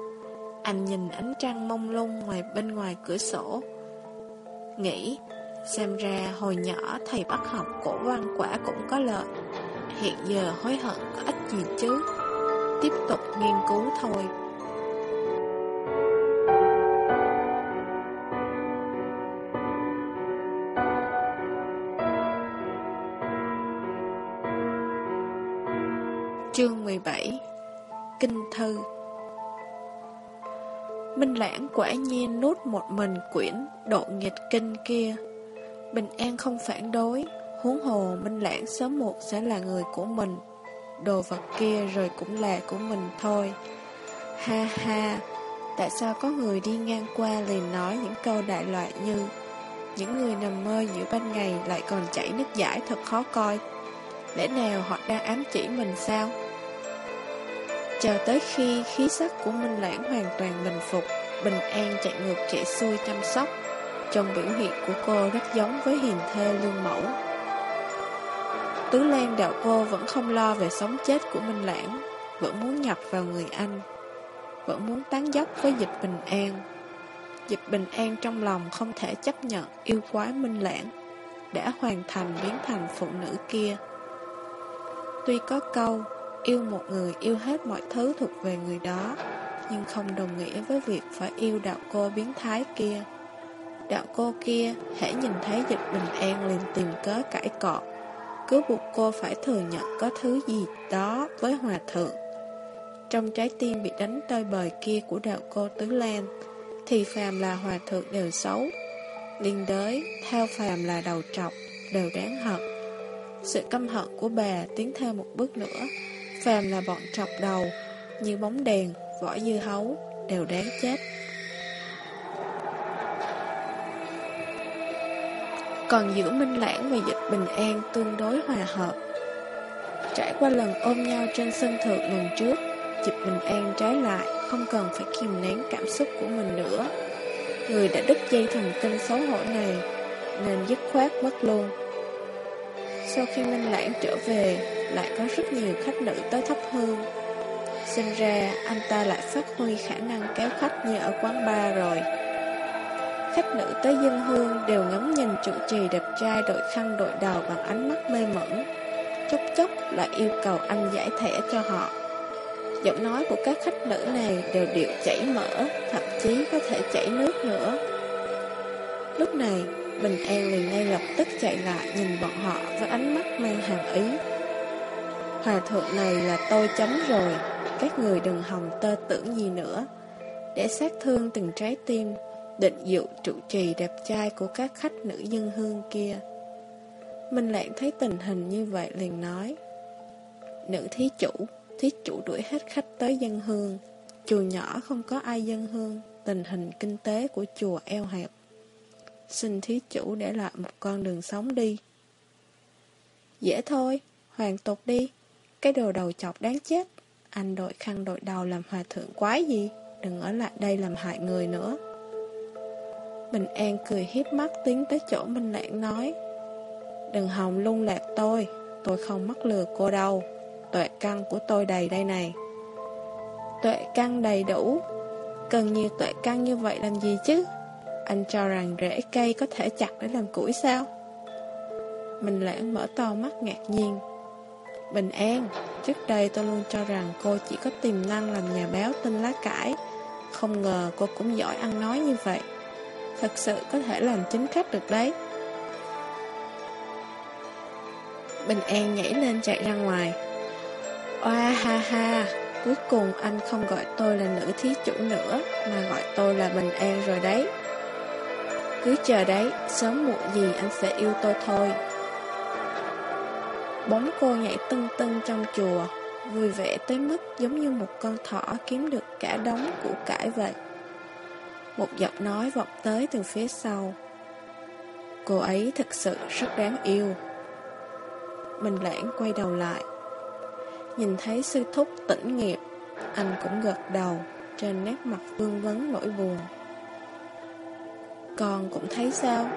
Anh nhìn ánh trăng mông lung ngoài bên ngoài cửa sổ. Nghĩ, Xem ra hồi nhỏ thầy bắt học cổ văn quả cũng có lợi. Hiện giờ hối hận có ích gì chứ? Tiếp tục nghiên cứu thôi. Chương 17 Kinh Thư Minh Lãng quả nhiên nút một mình quyển độ nghịch kinh kia. Bình An không phản đối, huống hồ Minh Lãng sớm một sẽ là người của mình. Đồ vật kia rồi cũng là của mình thôi. Ha ha, tại sao có người đi ngang qua liền nói những câu đại loại như Những người nằm mơ giữa ban ngày lại còn chảy nước giải thật khó coi. Lẽ nào họ đang ám chỉ mình sao? Chờ tới khi khí sắc của Minh Lãng hoàn toàn bình phục, Bình An chạy ngược chạy xuôi chăm sóc. Trong biểu hiện của cô rất giống với hiền thê lương mẫu. Tứ Lan đạo cô vẫn không lo về sống chết của Minh Lãng, vẫn muốn nhập vào người anh, vẫn muốn tán dốc với dịch Bình An. Dịch Bình An trong lòng không thể chấp nhận yêu quái Minh Lãng, đã hoàn thành biến thành phụ nữ kia. Tuy có câu, Yêu một người yêu hết mọi thứ thuộc về người đó Nhưng không đồng nghĩa với việc phải yêu đạo cô biến thái kia. Đạo cô kia hãy nhìn thấy dịch bình an liền tìm cớ cãi cọ. Cứ buộc cô phải thừa nhận có thứ gì đó với hòa thượng. Trong trái tim bị đánh tơi bời kia của đạo cô Tứ Lan Thì phàm là hòa thượng đều xấu. Liên đới, theo phàm là đầu trọc, đều đáng hận. Sự căm hận của bà tiến thêm một bước nữa Phàm là bọn trọc đầu Như bóng đèn, vỏ dưa hấu Đều đáng chết. Còn giữa Minh Lãng và Dịch Bình An tương đối hòa hợp. Trải qua lần ôm nhau trên sân thượng lần trước Dịch Bình An trái lại Không cần phải kìm nén cảm xúc của mình nữa. Người đã đứt dây thần kinh xấu hổ này Nên dứt khoát mất luôn. Sau khi Minh Lãng trở về lại có rất nhiều khách nữ tới thắp hương Xem ra anh ta lại phát huy khả năng kéo khách như ở quán bar rồi. Khách nữ tới dân hương đều ngắm nhìn trụ trì đẹp trai đội khăn đội đầu bằng ánh mắt mê mẩn. Chốc chốc lại yêu cầu anh giải thẻ cho họ. Giọng nói của các khách nữ này đều điệu chảy mỡ, Thậm chí có thể chảy nước nữa. Lúc này, Bình An liền ngay lập tức chạy lại nhìn bọn họ với ánh mắt mang hàng ý. Hòa thượng này là tôi chấm rồi, Các người đừng hòng tơ tưởng gì nữa. Để sát thương từng trái tim, Định dụ trụ trì đẹp trai của các khách nữ dân hương kia. Minh Lạng thấy tình hình như vậy liền nói, Nữ thí chủ Thí chủ đuổi hết khách tới dân hương. Chùa nhỏ không có ai dân hương, Tình hình kinh tế của chùa eo hẹp. Xin thí chủ để lại một con đường sống đi. Dễ thôi Hoàn tục đi. Cái đồ đầu chọc đáng chết. Anh đội khăn đội đầu làm hòa thượng quái gì? Đừng ở lại đây làm hại người nữa. Bình An cười hiếp mắt tiến tới chỗ Minh Lãng nói, Đừng hòng lung lạc tôi. Tôi không mắc lừa cô đâu. Tuệ căn của tôi đầy đây này. Tuệ căn đầy đủ. Cần nhiều tuệ căn như vậy làm gì chứ? Anh cho rằng rễ cây có thể chặt để làm củi sao? Mình lãng mở to mắt ngạc nhiên. Bình an. Trước đây tôi luôn cho rằng cô chỉ có tiềm năng làm nhà báo tin lá cải. Không ngờ cô cũng giỏi ăn nói như vậy. Thật sự có thể làm chính khách được đấy. Bình An nhảy lên chạy ra ngoài. Oa ha ha, Cuối cùng anh không gọi tôi là nữ thí chủ nữa, Mà gọi tôi là Bình An rồi đấy. Cứ chờ đấy, Sớm muộn gì anh sẽ yêu tôi thôi. Bóng cô nhảy tưng tưng trong chùa, Vui vẻ tới mức giống như một con thỏ kiếm được cả đống củ cải vậy. Một giọng nói vọng tới từ phía sau. Cô ấy thật sự rất đáng yêu. Mình lãng quay đầu lại. Nhìn thấy sư thúc tỉnh nghiệp, Anh cũng gật đầu, Trên nét mặt vương vấn nỗi buồn. Con cũng thấy sao?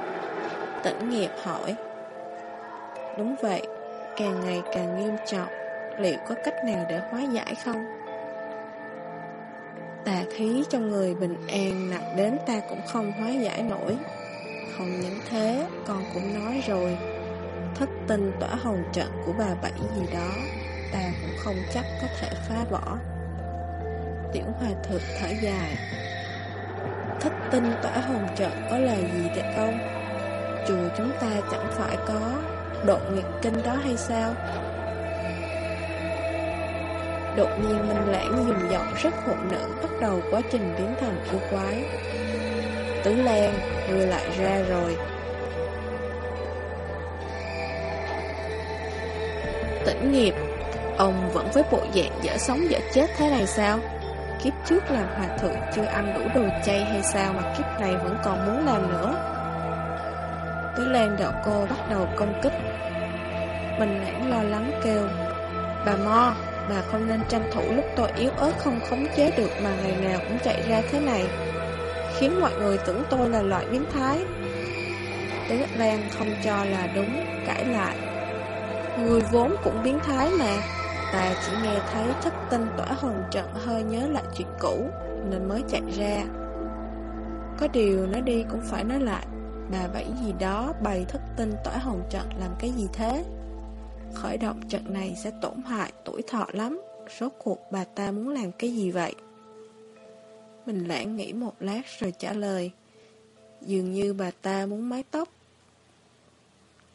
Tỉnh nghiệp hỏi. Đúng vậy Càng ngày càng nghiêm trọng, Liệu có cách nào để hóa giải không? Tà khí trong người bình an nặng đến ta cũng không hóa giải nổi. Không những thế, Con cũng nói rồi, Thất tinh tỏa hồn trận của bà Bảy gì đó, Ta cũng không chắc có thể phá bỏ. Tiểu hòa thượng thở dài, Thất tinh tỏa hồn trận có là gì vậy không? Chùa chúng ta chẳng phải có độ nguyệt kinh đó hay sao? Đột nhiên Minh Lãng dùng giọng rất hụt nữ bắt đầu quá trình biến thành yêu quái. Tứ Lan, người lại ra rồi. Tỉnh nghiệp, ông vẫn với bộ dạng dở sống dở chết thế này sao? Kiếp trước làm hòa thượng chưa ăn đủ đồ chay hay sao mà kiếp này vẫn còn muốn làm nữa? Lan đạo cô bắt đầu công kích. Mình lãng lo lắng kêu, bà Mo, Bà không nên tranh thủ lúc tôi yếu ớt không khống chế được mà ngày nào cũng chạy ra thế này Khiến mọi người tưởng tôi là loại biến thái. Tế Lan không cho là đúng, cãi lại. Người vốn cũng biến thái mà Ta chỉ nghe thấy thất tinh tỏa hồn trận hơi nhớ lại chuyện cũ Nên mới chạy ra. Có điều nói đi cũng phải nói lại Bà bảy gì đó bày thức tinh tỏa hồng trận làm cái gì thế khởi động trận này sẽ tổn hại tuổi thọ lắm. Rốt cuộc bà ta muốn làm cái gì vậy? Mình lãng nghĩ một lát rồi trả lời. Dường như bà ta muốn mái tóc.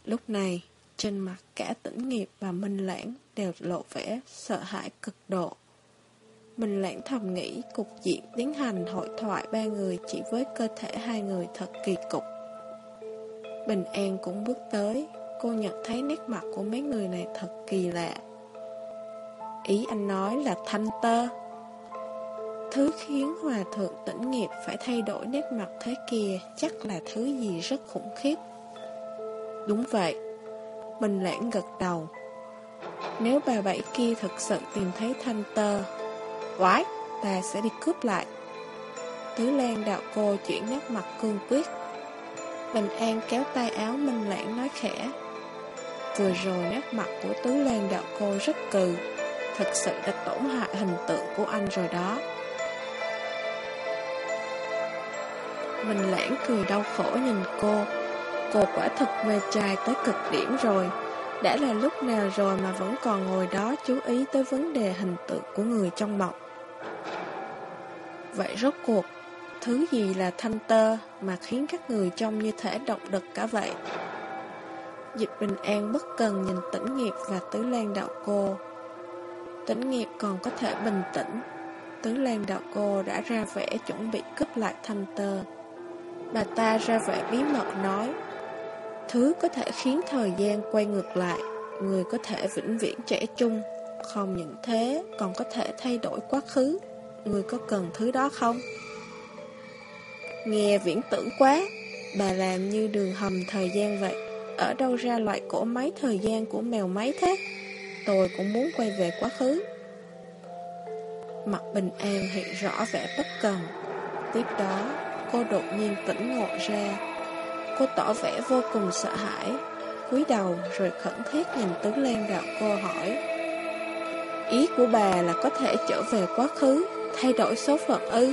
Lúc này, trên mặt cả tĩnh nghiệp và minh lãng đều lộ vẻ sợ hãi cực độ. Minh lãng thầm nghĩ cục diện tiến hành hội thoại ba người chỉ với cơ thể hai người thật kỳ cục. Bình An cũng bước tới, cô nhận thấy nét mặt của mấy người này thật kỳ lạ. Ý anh nói là thanh tơ. Thứ khiến hòa thượng tĩnh nghiệp phải thay đổi nét mặt thế kia chắc là thứ gì rất khủng khiếp. Đúng vậy. Mình lãng gật đầu. Nếu bà bảy kia thực sự tìm thấy thanh tơ, quái, ta sẽ đi cướp lại. Tứ Lan đạo cô chuyển nét mặt cương quyết. Bình An kéo tay áo Minh Lãng nói khẽ. Vừa rồi nét mặt của Tứ Lan đạo cô rất cừ, thực sự đã tổn hại hình tượng của anh rồi đó. Minh Lãng cười đau khổ nhìn cô, Cô quả thật mê trai tới cực điểm rồi Đã là lúc nào rồi mà vẫn còn ngồi đó chú ý tới vấn đề hình tượng của người trong mộng Vậy rốt cuộc Thứ gì là thanh tơ mà khiến các người trông như thể động đực cả vậy? Dịch bình an bất cần nhìn tĩnh nghiệp và tứ lan đạo cô. Tĩnh nghiệp còn có thể bình tĩnh. Tứ lan đạo cô đã ra vẻ chuẩn bị cướp lại thanh tơ. Bà ta ra vẻ bí mật nói, Thứ có thể khiến thời gian quay ngược lại, Người có thể vĩnh viễn trẻ trung. Không những thế, còn có thể thay đổi quá khứ. Người có cần thứ đó không? Nghe viễn tưởng quá, Bà làm như đường hầm thời gian vậy. Ở đâu ra loại cổ máy thời gian của mèo máy thế? Tôi cũng muốn quay về quá khứ. Mặt bình an hiện rõ vẻ bất cần. Tiếp đó, Cô đột nhiên tỉnh ngộ ra. Cô tỏ vẻ vô cùng sợ hãi, cúi đầu rồi khẩn thiết nhìn Tứ Lan đạo cô hỏi. Ý của bà là có thể trở về quá khứ, Thay đổi số phận ư?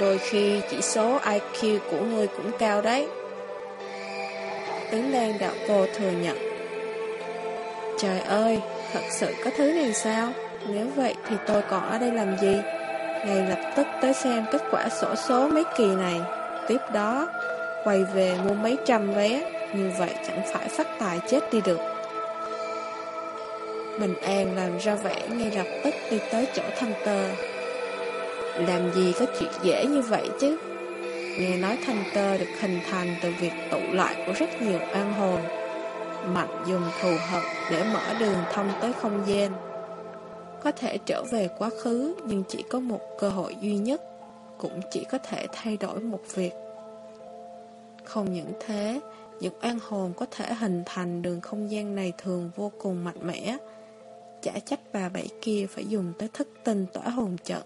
Đôi khi chỉ số IQ của ngươi cũng cao đấy Tứ Lan đạo cô thừa nhận Trời ơi, thật sự có thứ này sao? Nếu vậy thì tôi còn ở đây làm gì? Ngay lập tức tới xem kết quả sổ số mấy kỳ này tiếp đó Quay về mua mấy trăm vé Như vậy chẳng phải phát tài chết đi được Bình An làm ra vẻ ngay lập tức đi tới chỗ thanh tờ. Làm gì có chuyện dễ như vậy chứ Nghe nói thanh tơ được hình thành từ việc tụ lại của rất nhiều an hồn Mạnh dùng thù hận để mở đường thông tới không gian Có thể trở về quá khứ nhưng chỉ có một cơ hội duy nhất cũng chỉ có thể thay đổi một việc. Không những thế, những an hồn có thể hình thành đường không gian này thường vô cùng mạnh mẽ. Chả trách bà bảy kia phải dùng tới thức tinh tỏa hồn trận.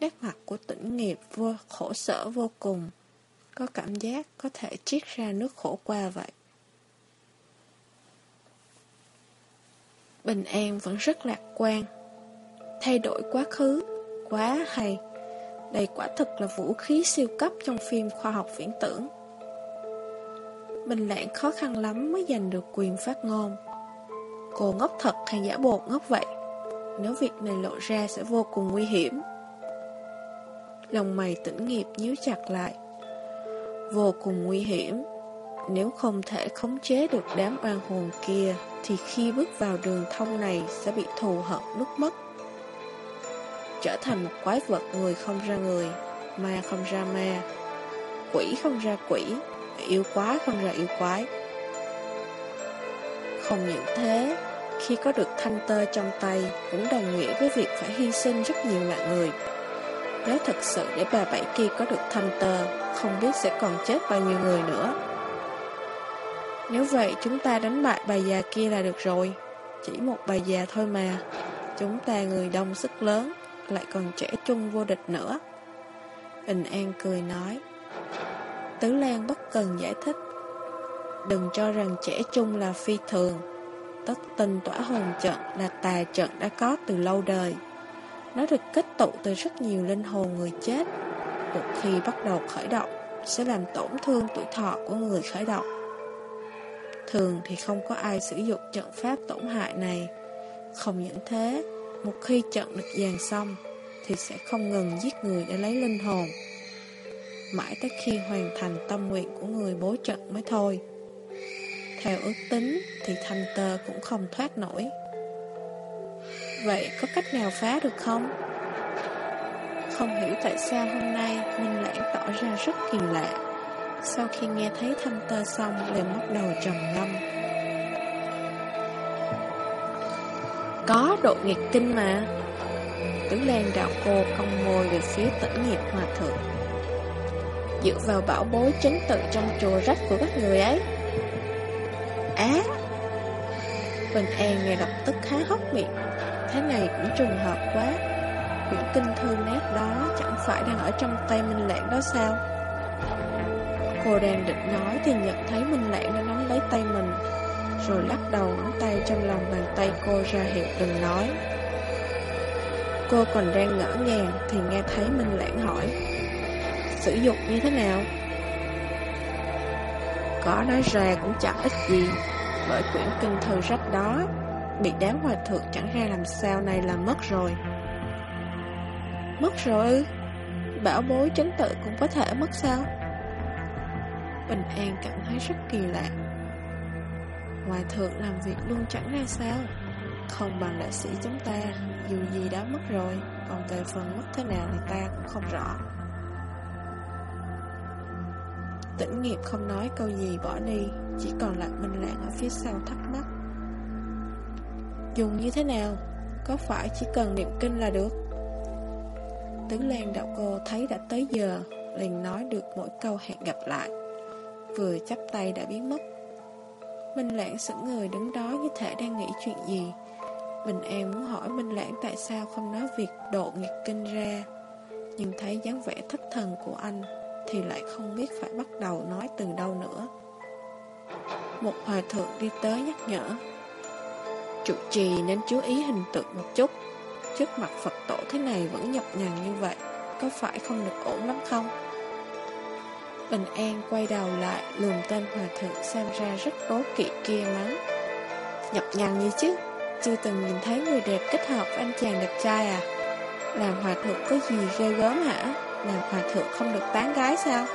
Nét mặt của tỉnh nghiệp vô khổ sở vô cùng. Có cảm giác có thể chiết ra nước khổ qua vậy. Bình An vẫn rất lạc quan. Thay đổi quá khứ, quá hay. Đây quả thực là vũ khí siêu cấp trong phim khoa học viễn tưởng. Bình Lạng khó khăn lắm mới giành được quyền phát ngôn. Cô ngốc thật hay giả bộ ngốc vậy? Nếu việc này lộ ra sẽ vô cùng nguy hiểm. Lòng mày tỉnh nghiệp nhíu chặt lại. Vô cùng nguy hiểm. Nếu không thể khống chế được đám oan hồn kia, thì khi bước vào đường thông này sẽ bị thù hận nước mất trở thành một quái vật người không ra người, ma không ra ma, quỷ không ra quỷ, yêu quái không ra yêu quái. Không những thế, khi có được thanh tơ trong tay cũng đồng nghĩa với việc phải hy sinh rất nhiều mạng người. Nếu thật sự để bà bảy kia có được thanh tơ, không biết sẽ còn chết bao nhiêu người nữa. Nếu vậy chúng ta đánh bại bà già kia là được rồi Chỉ một bà già thôi mà Chúng ta người đông sức lớn lại còn trẻ trung vô địch nữa. Bình An cười nói. Tứ Lan bất cần giải thích. Đừng cho rằng trẻ trung là phi thường. Tất tình tỏa hồn trận là tà trận đã có từ lâu đời. Nó được kết tụ từ rất nhiều linh hồn người chết. Một khi bắt đầu khởi động, sẽ làm tổn thương tuổi thọ của người khởi động. Thường thì không có ai sử dụng trận pháp tổn hại này. Không những thế, một khi trận được dàn xong, thì sẽ không ngừng giết người để lấy linh hồn. Mãi tới khi hoàn thành tâm nguyện của người bố trận mới thôi. Theo ước tính thì thanh tơ cũng không thoát nổi. Vậy có cách nào phá được không? Không hiểu tại sao hôm nay Minh Lãng tỏ ra rất kỳ lạ. Sau khi nghe thấy thanh tơ xong liền bắt đầu trầm ngâm. Có độ nghiệt kinh mà. Tướng Lan đạo cô cong môi về phía tỉnh nghiệp hòa thượng. Dựa vào bảo bối chính tự trong chùa rách của các người ấy. Á! Bình An ngay lập tức há hốc miệng. Thế này cũng trùng hợp quá. Quyển kinh thư nét đó chẳng phải đang ở trong tay Minh Lãng đó sao? Cô đang định nói thì nhận thấy Minh Lãng đã nắm lấy tay mình, Rồi lắc đầu ngón tay trong lòng bàn tay cô ra hiệu đừng nói Cô còn đang ngỡ ngàng thì nghe thấy Minh Lãng hỏi, Sử dụng như thế nào? Có nói ra cũng chẳng ích gì, Bởi quyển kinh thư rách đó Bị đám hòa thượng chẳng ra làm sao này là mất rồi. Mất rồi? Bảo bối chấn tự cũng có thể mất sao? Bình An cảm thấy rất kỳ lạ. Hòa thượng làm việc luôn chẳng ra sao. Không bằng đại sĩ chúng ta, Dù gì đã mất rồi, Còn về phần mất thế nào thì ta cũng không rõ. Tĩnh nghiệp không nói câu gì bỏ đi, Chỉ còn lại Minh lạng ở phía sau thắc mắc. Dùng như thế nào? Có phải chỉ cần niệm kinh là được? Tứ Lan đạo cô thấy đã tới giờ, liền nói được mỗi câu hẹn gặp lại. Vừa chắp tay đã biến mất. Minh Lãng sững người đứng đó như thể đang nghĩ chuyện gì. Bình An muốn hỏi Minh Lãng tại sao không nói việc độ nghiệt kinh ra. Nhưng thấy dáng vẻ thất thần của anh Thì lại không biết phải bắt đầu nói từ đâu nữa. Một hòa thượng đi tới nhắc nhở. Trụ trì nên chú ý hình tượng một chút. Trước mặt Phật tổ thế này vẫn nhập nhằn như vậy, Có phải không được ổn lắm không? Bình An quay đầu lại lùm tên hòa thượng xem ra rất đố kỵ kia mắng Nhập nhằn như chứ? Chưa từng nhìn thấy người đẹp kết hợp với anh chàng đẹp trai à? Làm hòa thượng có gì ghê gớm hả? Làm hòa thượng không được tán gái sao?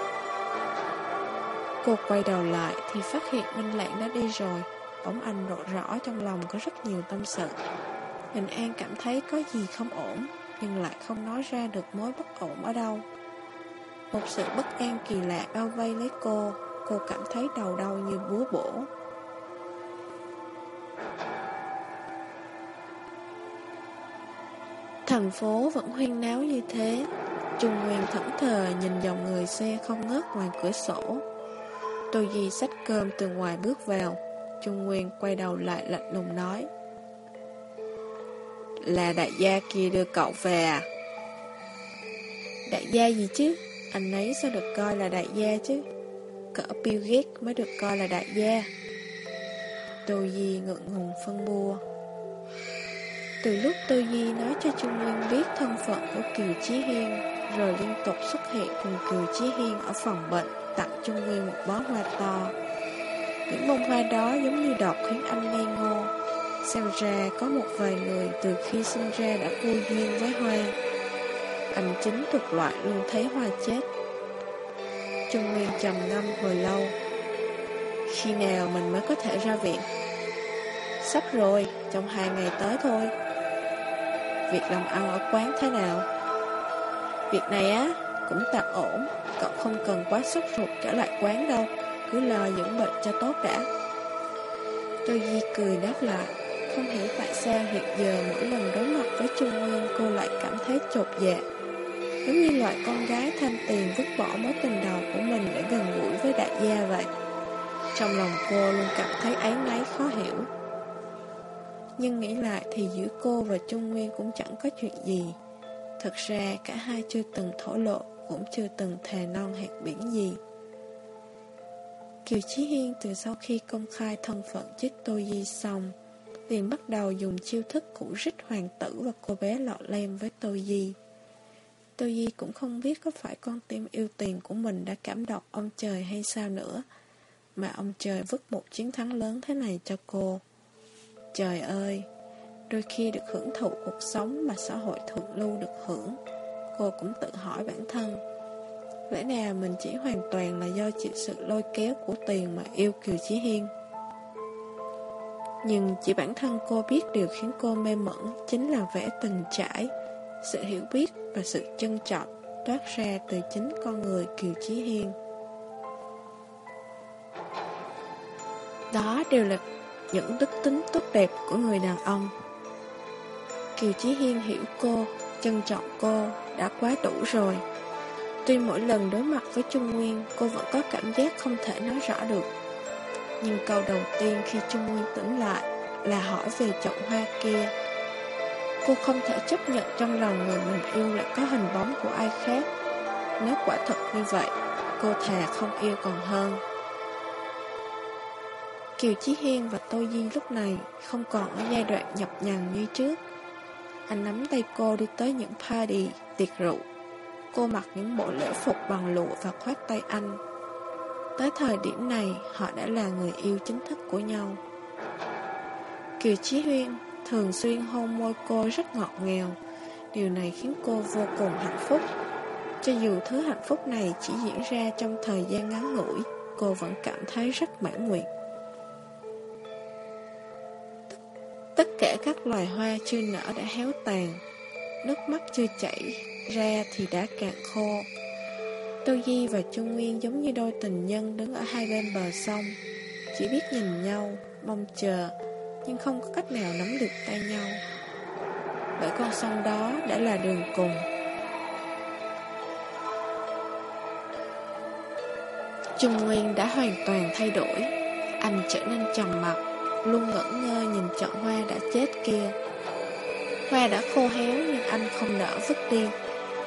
Cô quay đầu lại thì phát hiện Minh Lãng đã đi rồi. Bóng anh rõ rõ trong lòng có rất nhiều tâm sự. Bình An cảm thấy có gì không ổn, Nhưng lại không nói ra được mối bất ổn ở đâu. Một sự bất an kỳ lạ bao vây lấy cô Cô cảm thấy đầu đau như búa bổ. Thành phố vẫn huyên náo như thế. Trung Nguyên thẫn thờ nhìn dòng người xe không ngớt ngoài cửa sổ. Tô Di xách cơm từ ngoài bước vào. Trung Nguyên quay đầu lại lạnh lùng nói. Là đại gia kia đưa cậu về à? Đại gia gì chứ? Anh ấy sao được coi là đại gia chứ? Cỡ Bill Gates mới được coi là đại gia. Tô Di ngượng ngùng phân bua. Từ lúc Tô Di nói cho Trung Nguyên biết thân phận của Kiều Chí Hiên Rồi liên tục xuất hiện cùng Kiều Chí Hiên ở phòng bệnh Tặng Trung Nguyên một bó hoa to những bông hoa đó giống như đọt khiến anh ngây ngô. Xem ra có một vài người từ khi sinh ra đã vô duyên với hoa. Anh chính thuộc loại luôn thấy hoa chết. Trung Nguyên trầm ngâm hồi lâu, Khi nào mình mới có thể ra viện? Sắp rồi, Trong hai ngày tới thôi. Việc làm ăn ở quán thế nào? Việc này á, Cũng tạm ổn. Cậu không cần quá sốt ruột trở lại quán đâu. Cứ lo dưỡng bệnh cho tốt đã. Tô Di cười đáp lại, Không hiểu tại sao hiện giờ mỗi lần đối mặt với Trung Nguyên cô lại cảm thấy chột dạ. Giống như loại con gái thanh tiền vứt bỏ mối tình đầu của mình để gần gũi với đại gia vậy. Trong lòng cô luôn cảm thấy áy náy khó hiểu. Nhưng nghĩ lại thì giữa cô và Trung Nguyên cũng chẳng có chuyện gì. Thật ra cả hai chưa từng thổ lộ, Cũng chưa từng thề non hẹn biển gì. Kiều Chí Hiên từ sau khi công khai thân phận chết Tô Di xong liền bắt đầu dùng chiêu thức cũ rích hoàng tử và cô bé lọ lem với Tô Di Tô Di cũng không biết có phải con tim yêu tiền của mình đã cảm động ông trời hay sao nữa. mà ông trời vứt một chiến thắng lớn thế này cho cô. Trời ơi, đôi khi được hưởng thụ cuộc sống mà xã hội thượng lưu được hưởng, cô cũng tự hỏi bản thân. Lẽ nào mình chỉ hoàn toàn là do chịu sự lôi kéo của tiền mà yêu Kiều Chí Hiên? Nhưng chỉ bản thân cô biết điều khiến cô mê mẩn chính là vẻ từng trải, sự hiểu biết và sự trân trọng toát ra từ chính con người Kiều Chí Hiên. Đó đều là những đức tính tốt đẹp của người đàn ông. Kiều Chí Hiên hiểu cô, trân trọng cô đã quá đủ rồi. Tuy mỗi lần đối mặt với Trung Nguyên, cô vẫn có cảm giác không thể nói rõ được. Nhưng câu đầu tiên khi Trung Nguyên tỉnh lại là hỏi về chậu hoa kia. Cô không thể chấp nhận trong lòng người mình yêu lại có hình bóng của ai khác. Nếu quả thật như vậy, cô thà không yêu còn hơn. Kiều Chí Hiên và Tô Duyên lúc này không còn ở giai đoạn nhập nhằn như trước. Anh nắm tay cô đi tới những party, tiệc rượu. Cô mặc những bộ lễ phục bằng lụa và khoát tay anh. Tới thời điểm này, họ đã là người yêu chính thức của nhau. Kiều Chí Huyên thường xuyên hôn môi cô rất ngọt ngào. Điều này khiến cô vô cùng hạnh phúc. Cho dù thứ hạnh phúc này chỉ diễn ra trong thời gian ngắn ngủi, cô vẫn cảm thấy rất mãn nguyện. Tất cả các loài hoa chưa nở đã héo tàn, nước mắt chưa chảy ra thì đã cạn khô. Tô Di và Trung Nguyên giống như đôi tình nhân đứng ở hai bên bờ sông, chỉ biết nhìn nhau, mong chờ, nhưng không có cách nào nắm được tay nhau. Bởi con sông đó đã là đường cùng. Trung Nguyên đã hoàn toàn thay đổi, anh trở nên trầm mặc, luôn ngẩn ngơ nhìn chậu hoa đã chết kia. Hoa đã khô héo nhưng anh không nỡ vứt đi.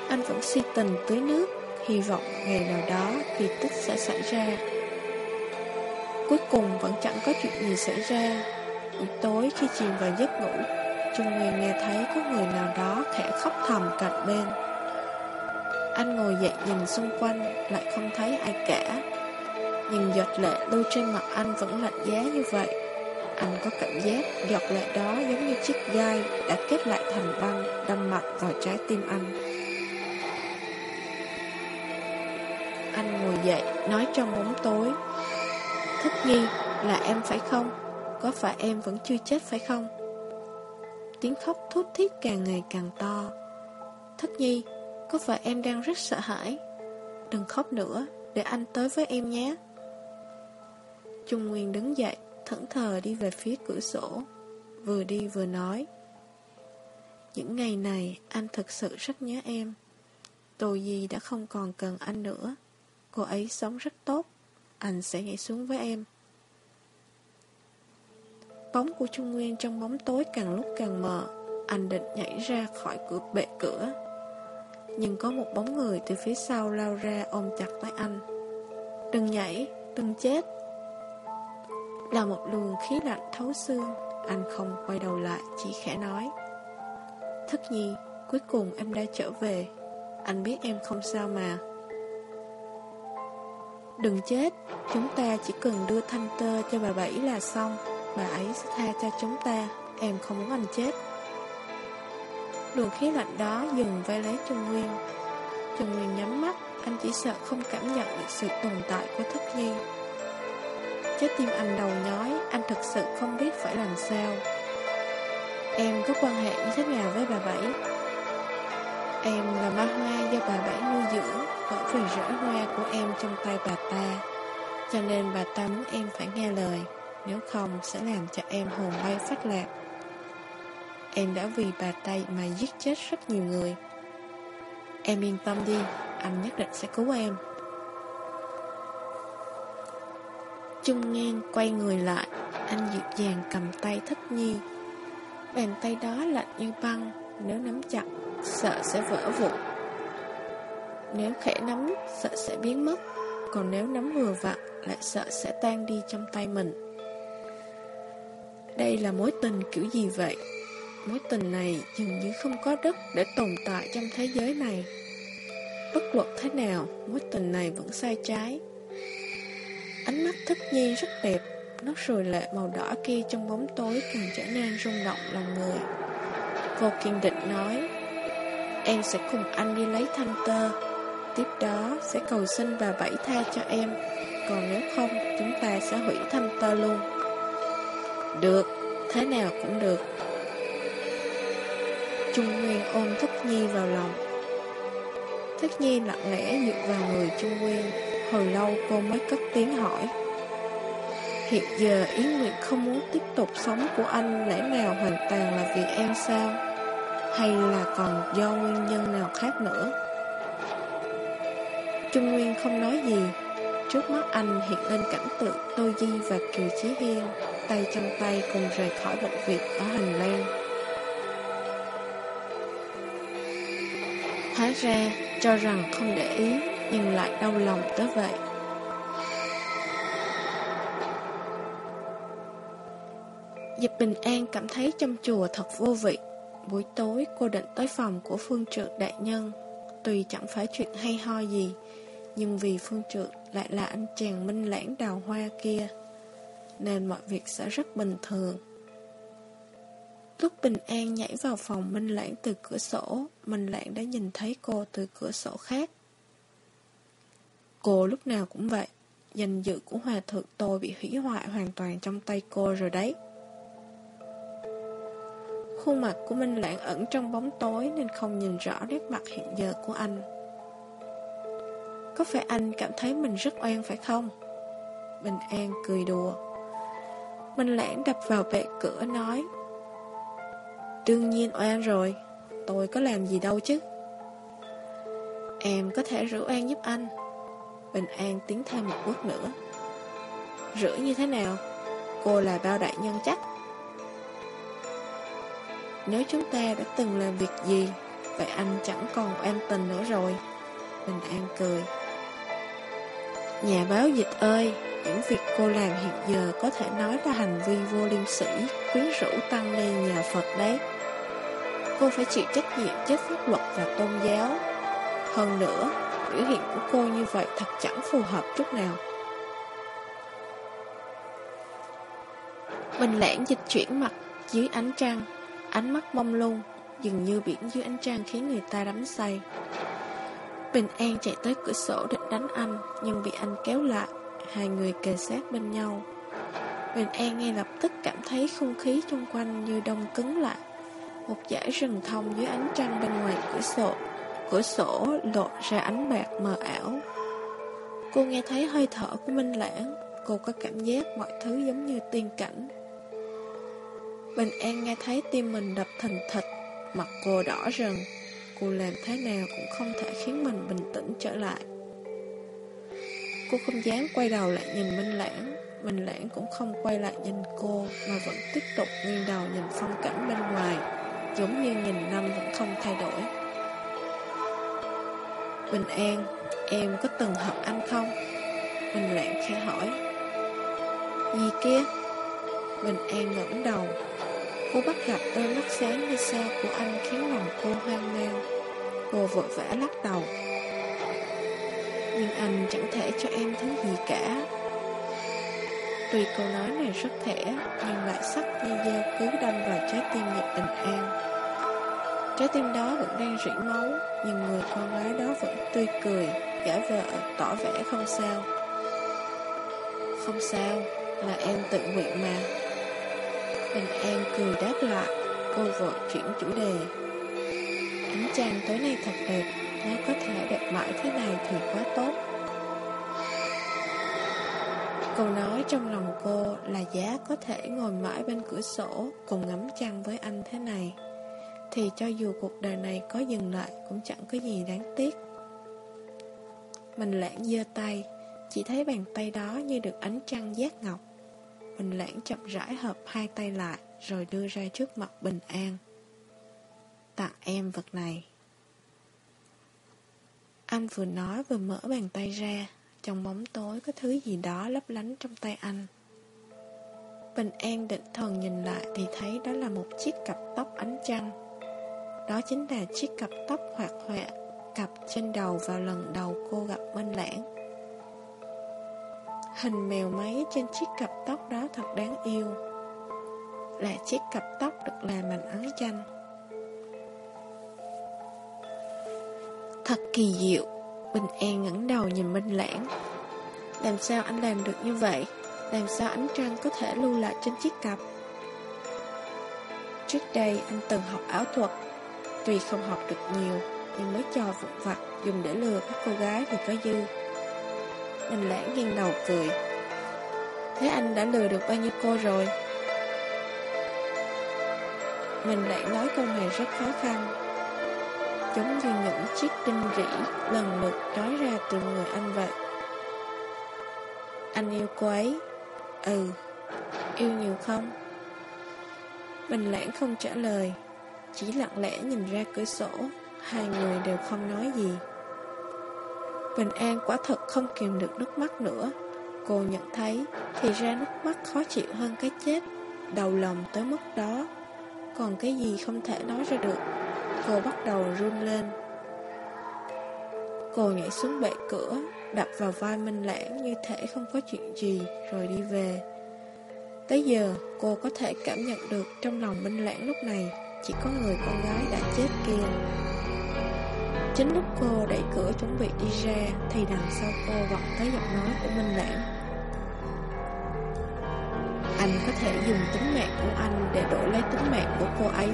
Anh vẫn si tình tưới nước, hy vọng ngày nào đó kỳ tích sẽ xảy ra. Cuối cùng vẫn chẳng có chuyện gì xảy ra. Buổi tối khi chìm vào giấc ngủ, Trung Nguyên nghe thấy có người nào đó khẽ khóc thầm cạnh bên. Anh ngồi dậy nhìn xung quanh, lại không thấy ai cả. Nhìn giọt lệ lưu trên mặt anh vẫn lạnh giá như vậy. Anh có cảm giác giọt lệ đó giống như chiếc gai đã kết lại thành băng, đâm mặt vào trái tim anh. Anh ngồi dậy, nói trong bóng tối Thích nghi là em phải không? Có phải em vẫn chưa chết phải không? Tiếng khóc thút thiết càng ngày càng to Thất nhi Có phải em đang rất sợ hãi Đừng khóc nữa, Để anh tới với em nhé Trung Nguyên đứng dậy Thẫn thờ đi về phía cửa sổ Vừa đi vừa nói Những ngày này Anh thực sự rất nhớ em. Tô Di đã không còn cần anh nữa. Cô ấy sống rất tốt. Anh sẽ nhảy xuống với em. Bóng của Trung Nguyên trong bóng tối càng lúc càng mờ Anh định nhảy ra khỏi cửa bệ cửa. Nhưng có một bóng người từ phía sau lao ra ôm chặt tay anh. Đừng nhảy, đừng chết. Là một luồng khí lạnh thấu xương. Anh không quay đầu lại, chỉ khẽ nói. Thất nhi, cuối cùng em đã trở về. Anh biết em không sao mà. Đừng chết, chúng ta chỉ cần đưa thanh tơ cho bà Bảy là xong. Bà ấy sẽ tha cho chúng ta Em không muốn anh chết. Luồng khí lạnh đó dừng vai lấy Trung Nguyên. Trung Nguyên nhắm mắt Anh chỉ sợ không cảm nhận được sự tồn tại của Thất Nhi. Trái tim anh đầu nhói, Anh thực sự không biết phải làm sao. Em có quan hệ như thế nào với bà Bảy? Em là ma hoa do bà Bảy nuôi dưỡng Bởi vì rễ hoa của em trong tay bà ta. Cho nên bà ta muốn em phải nghe lời, nếu không sẽ làm cho em hồn bay phát lạc. Em đã vì bà tay mà giết chết rất nhiều người. Em yên tâm đi, Anh nhất định sẽ cứu em. Trung ngang quay người lại Anh dịu dàng cầm tay Thích Nhi Bàn tay đó lạnh như băng Nếu nắm chặt Sợ sẽ vỡ vụn Nếu khẽ nắm Sợ sẽ biến mất Còn nếu nắm vừa vặn Lại sợ sẽ tan đi trong tay mình đây là mối tình kiểu gì vậy? Mối tình này dường như không có đất để tồn tại trong thế giới này. Bất luận thế nào, mối tình này vẫn sai trái. Ánh mắt thức nhi rất đẹp Nốt rồi lệ màu đỏ kia trong bóng tối càng trở nên rung động lòng người. Vô kiên định nói, Em sẽ cùng anh đi lấy thanh tơ. Tiếp đó sẽ cầu xin và bảy tha cho em. Còn nếu không, Chúng ta sẽ hủy thanh tơ luôn. Được, Thế nào cũng được. Trung Nguyên ôm Thích Nhi vào lòng. Thích Nhi lặng lẽ dựa vào người Trung Nguyên. Hồi lâu cô mới cất tiếng hỏi. Hiện giờ Yến Nguyệt không muốn tiếp tục sống của anh Lẽ nào hoàn toàn là vì em sao? Hay là còn do nguyên nhân nào khác nữa? Trung Nguyên không nói gì. Trước mắt anh hiện lên cảnh tượng Tô Di và Kiều Chí Hiên, Tay trong tay cùng rời khỏi bệnh viện ở hành lang. Hóa ra cho rằng không để ý. Nhưng lại đau lòng tới vậy. Diệp Bình An cảm thấy trong chùa thật vô vị. Buổi tối cô định tới phòng của phương trượng đại nhân. Tuy chẳng phải chuyện hay ho gì Nhưng vì phương trượng lại là anh chàng minh lãng đào hoa kia Nên mọi việc sẽ rất bình thường. Lúc Bình An nhảy vào phòng Minh Lãng từ cửa sổ, Minh Lãng đã nhìn thấy cô từ cửa sổ khác. Cô lúc nào cũng vậy, danh dự của hòa thượng tôi bị hủy hoại hoàn toàn trong tay cô rồi đấy. Khuôn mặt của Minh Lãng ẩn trong bóng tối nên không nhìn rõ nét mặt hiện giờ của anh. Có phải anh cảm thấy mình rất oan phải không? Bình An cười đùa. Minh Lãng đập vào bệ cửa nói Đương nhiên oan rồi Tôi có làm gì đâu chứ Em có thể rửa oan giúp anh Bình An tiến thêm một bước nữa. Rửa như thế nào? Cô là bao đại nhân chắc. Nếu chúng ta đã từng làm việc gì, Vậy anh chẳng còn an tình nữa rồi. Bình An cười. Nhà báo dịch ơi, Những việc cô làm hiện giờ Có thể nói là hành vi vô liêm sĩ Quyến rũ tăng ni nhà Phật đấy. Cô phải chịu trách nhiệm trước pháp luật và tôn giáo. Hơn nữa Biểu hiện của cô như vậy thật chẳng phù hợp chút nào. Bình lãng dịch chuyển mặt dưới ánh trăng, Ánh mắt mông lung, Dường như biển dưới ánh trăng khiến người ta đắm say. Bình An chạy tới cửa sổ định đánh anh, Nhưng bị anh kéo lại, Hai người kề sát bên nhau. Bình An ngay lập tức cảm thấy không khí xung quanh như đông cứng lại, một dải rừng thông dưới ánh trăng bên ngoài cửa sổ. Cửa sổ lộ ra ánh bạc mờ ảo. Cô nghe thấy hơi thở của Minh Lãng. Cô có cảm giác mọi thứ giống như tiên cảnh. Bình An nghe thấy tim mình đập thình thịch, Mặt cô đỏ rần. Cô làm thế nào cũng không thể khiến mình bình tĩnh trở lại. Cô không dám quay đầu lại nhìn Minh Lãng. Minh Lãng cũng không quay lại nhìn cô, Mà vẫn tiếp tục nghiêng đầu nhìn phong cảnh bên ngoài. Giống như nghìn năm vẫn không thay đổi. Bình An, em có từng hợp anh không? Bình Lạng khẽ hỏi. Gì kia? Bình An ngẩng đầu. Cô bắt gặp đôi mắt sáng như sao của anh khiến lòng cô hoang mang. Cô vội vã lắc đầu. Nhưng anh chẳng thể cho em thứ gì cả. Tuy câu nói này rất thẻ, nhưng lại sắc như dao cứ đâm vào trái tim Nhật Bình An. Trái tim đó vẫn đang rỉ máu, Nhưng người con gái đó vẫn tươi cười, Giả vờ tỏ vẻ không sao. Không sao, Là em tự nguyện mà. Bình An cười đáp lại, Cô vội chuyển chủ đề. Ánh trăng tối nay thật đẹp Nếu có thể đẹp mãi thế này thì quá tốt. Câu nói trong lòng cô là giá có thể ngồi mãi bên cửa sổ Cùng ngắm trăng với anh thế này thì cho dù cuộc đời này có dừng lại Cũng chẳng có gì đáng tiếc. Mình lãng giơ tay, Chỉ thấy bàn tay đó như được ánh trăng giác ngọc. Mình lãng chậm rãi hợp hai tay lại Rồi đưa ra trước mặt bình an. Tặng em vật này. Anh vừa nói vừa mở bàn tay ra, Trong bóng tối có thứ gì đó lấp lánh trong tay anh. Bình An định thần nhìn lại thì thấy đó là một chiếc cặp tóc ánh trăng đó chính là chiếc cặp tóc hoạt họa Cặp trên đầu vào lần đầu cô gặp Minh Lãng. Hình mèo máy trên chiếc cặp tóc đó thật đáng yêu. Là chiếc cặp tóc được làm bằng ấn chanh. Thật kỳ diệu, Bình An ngẩng đầu nhìn Minh Lãng. Làm sao anh làm được như vậy? Làm sao ánh trăng có thể lưu lại trên chiếc cặp? Trước đây anh từng học ảo thuật Tuy không học được nhiều, Nhưng mới cho vụn vặt Dùng để lừa các cô gái thì có dư. Anh Lãng nghiêng đầu cười. Thế anh đã lừa được bao nhiêu cô rồi? Mình lại nói câu này rất khó khăn. Giống như những chiếc đinh rỉ lần lượt trói ra từ người anh vậy. Anh yêu cô ấy? Ừ. Yêu nhiều không? Bình lãng không trả lời. Chỉ lặng lẽ nhìn ra cửa sổ, Hai người đều không nói gì. Bình An quả thật không kìm được nước mắt nữa. Cô nhận thấy, Thì ra nước mắt khó chịu hơn cái chết Đầu lòng tới mức đó. Còn cái gì không thể nói ra được, Cô bắt đầu run lên. Cô nhảy xuống bệ cửa Đập vào vai Minh Lãng Như thể không có chuyện gì, Rồi đi về. Tới giờ, cô có thể cảm nhận được Trong lòng Minh Lãng lúc này chỉ có người con gái đã chết kia. Chính lúc cô đẩy cửa chuẩn bị đi ra, Thì đằng sau cô vọng tới giọng nói của Minh Lãng. Anh có thể dùng tính mạng của anh Để đổi lấy tính mạng của cô ấy.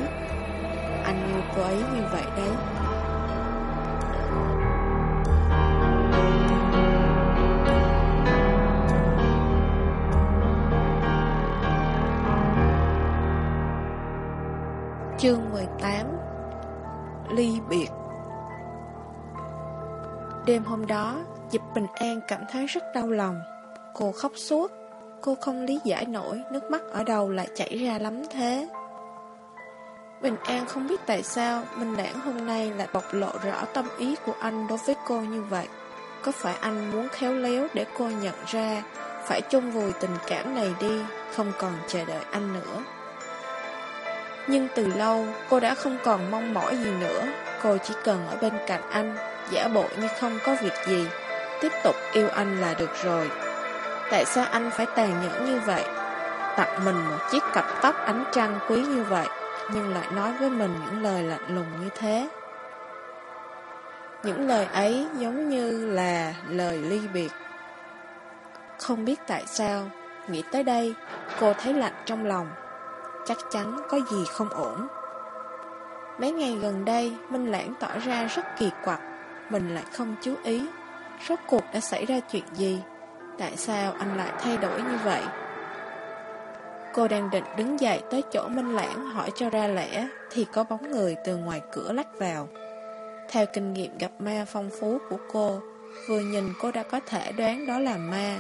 Anh yêu cô ấy như vậy đấy. Chương 18 Ly biệt Đêm hôm đó, dịp Bình An cảm thấy rất đau lòng. Cô khóc suốt, cô không lý giải nổi nước mắt ở đầu lại chảy ra lắm thế. Bình An không biết tại sao Minh Đảng hôm nay lại bộc lộ rõ tâm ý của anh đối với cô như vậy. Có phải anh muốn khéo léo để cô nhận ra phải chung vùi tình cảm này đi, không còn chờ đợi anh nữa. Nhưng từ lâu, cô đã không còn mong mỏi gì nữa, cô chỉ cần ở bên cạnh anh giả bộ như không có việc gì, tiếp tục yêu anh là được rồi. Tại sao anh phải tàn nhẫn như vậy? Tặng mình một chiếc cặp tóc ánh trăng quý như vậy, nhưng lại nói với mình những lời lạnh lùng như thế. Những lời ấy giống như là lời ly biệt. Không biết tại sao, nghĩ tới đây, cô thấy lạnh trong lòng. Chắc chắn có gì không ổn. Mấy ngày gần đây, Minh Lãng tỏ ra rất kỳ quặc mình lại không chú ý. Rốt cuộc đã xảy ra chuyện gì? Tại sao anh lại thay đổi như vậy? Cô đang định đứng dậy tới chỗ Minh Lãng hỏi cho ra lẽ thì có bóng người từ ngoài cửa lách vào. Theo kinh nghiệm gặp ma phong phú của cô, vừa nhìn cô đã có thể đoán đó là ma.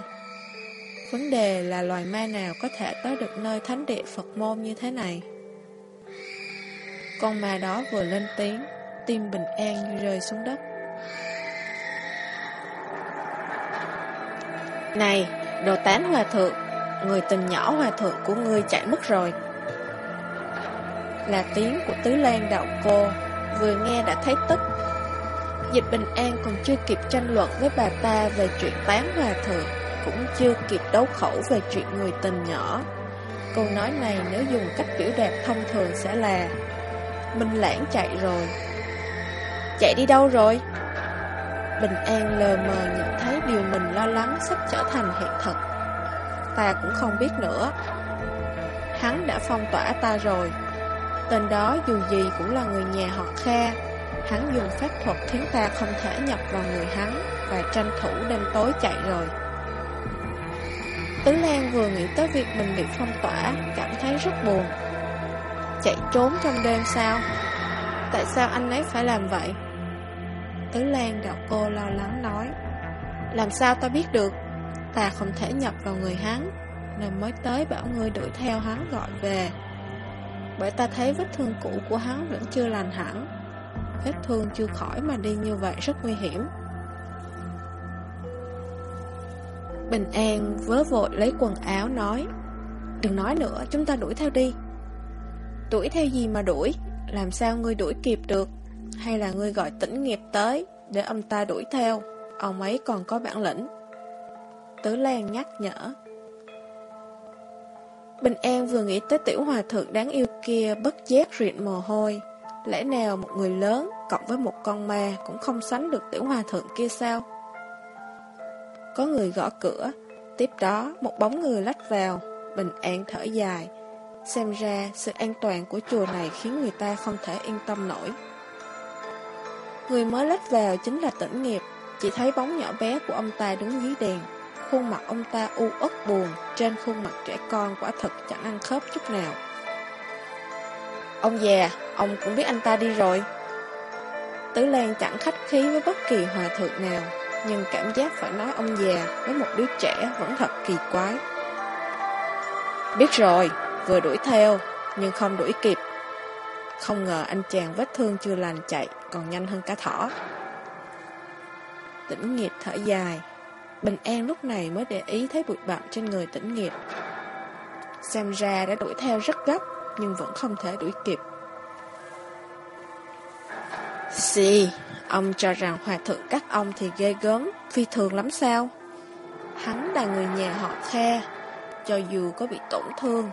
Vấn đề là loài ma nào có thể tới được nơi thánh địa Phật môn như thế này. Con ma đó vừa lên tiếng, tim bình an như rơi xuống đất. Này, đồ tán hòa thượng, người tình nhỏ hòa thượng của ngươi chạy mất rồi. Là tiếng của Tứ Lan đạo cô, vừa nghe đã thấy tức. Dịch Bình An còn chưa kịp tranh luận với bà ta về chuyện tán hòa thượng, cũng chưa kịp đấu khẩu về chuyện người tình nhỏ. Câu nói này nếu dùng cách biểu đạt thông thường sẽ là Minh Lãng chạy rồi. Chạy đi đâu rồi? Bình An lờ mờ nhận thấy điều mình lo lắng sắp trở thành hiện thực. Ta cũng không biết nữa. Hắn đã phong tỏa ta rồi. Tên đó dù gì cũng là người nhà họ Kha. Hắn dùng pháp thuật khiến ta không thể nhập vào người hắn và tranh thủ đêm tối chạy rồi. Tứ Lan vừa nghĩ tới việc mình bị phong tỏa, cảm thấy rất buồn. Chạy trốn trong đêm sao? Tại sao anh ấy phải làm vậy? Tứ Lan đạo cô lo lắng nói Làm sao ta biết được Ta không thể nhập vào người hắn Nên mới tới bảo ngươi đuổi theo hắn gọi về Bởi ta thấy vết thương cũ của hắn vẫn chưa lành hẳn Vết thương chưa khỏi mà đi như vậy rất nguy hiểm Bình An vớ vội lấy quần áo nói Đừng nói nữa, chúng ta đuổi theo đi Đuổi theo gì mà đuổi Làm sao ngươi đuổi kịp được hay là ngươi gọi tỉnh nghiệp tới Để ông ta đuổi theo Ông ấy còn có bản lĩnh Tứ Lan nhắc nhở. Bình An vừa nghĩ tới tiểu hòa thượng đáng yêu kia bất giác rịn mồ hôi. Lẽ nào một người lớn cộng với một con ma cũng không sánh được tiểu hòa thượng kia sao? Có người gõ cửa, tiếp đó một bóng người lách vào, Bình An thở dài. Xem ra sự an toàn của chùa này khiến người ta không thể yên tâm nổi. Người mới lách vào chính là tỉnh nghiệp, chỉ thấy bóng nhỏ bé của ông ta đứng dưới đèn. Khuôn mặt ông ta u uất buồn, trên khuôn mặt trẻ con quả thật chẳng ăn khớp chút nào. Ông già, ông cũng biết anh ta đi rồi. Tứ Lan chẳng khách khí với bất kỳ hòa thượng nào, nhưng cảm giác phải nói ông già với một đứa trẻ vẫn thật kỳ quái. Biết rồi, vừa đuổi theo, nhưng không đuổi kịp. Không ngờ anh chàng vết thương chưa lành chạy, còn nhanh hơn cả thỏ. Tĩnh nghiệp thở dài, Bình An lúc này mới để ý thấy bụi bặm trên người tĩnh nghiệp. Xem ra đã đuổi theo rất gấp, nhưng vẫn không thể đuổi kịp. Xì, ông cho rằng hòa thượng các ông thì ghê gớm, phi thường lắm sao? Hắn là người nhà họ khe, cho dù có bị tổn thương,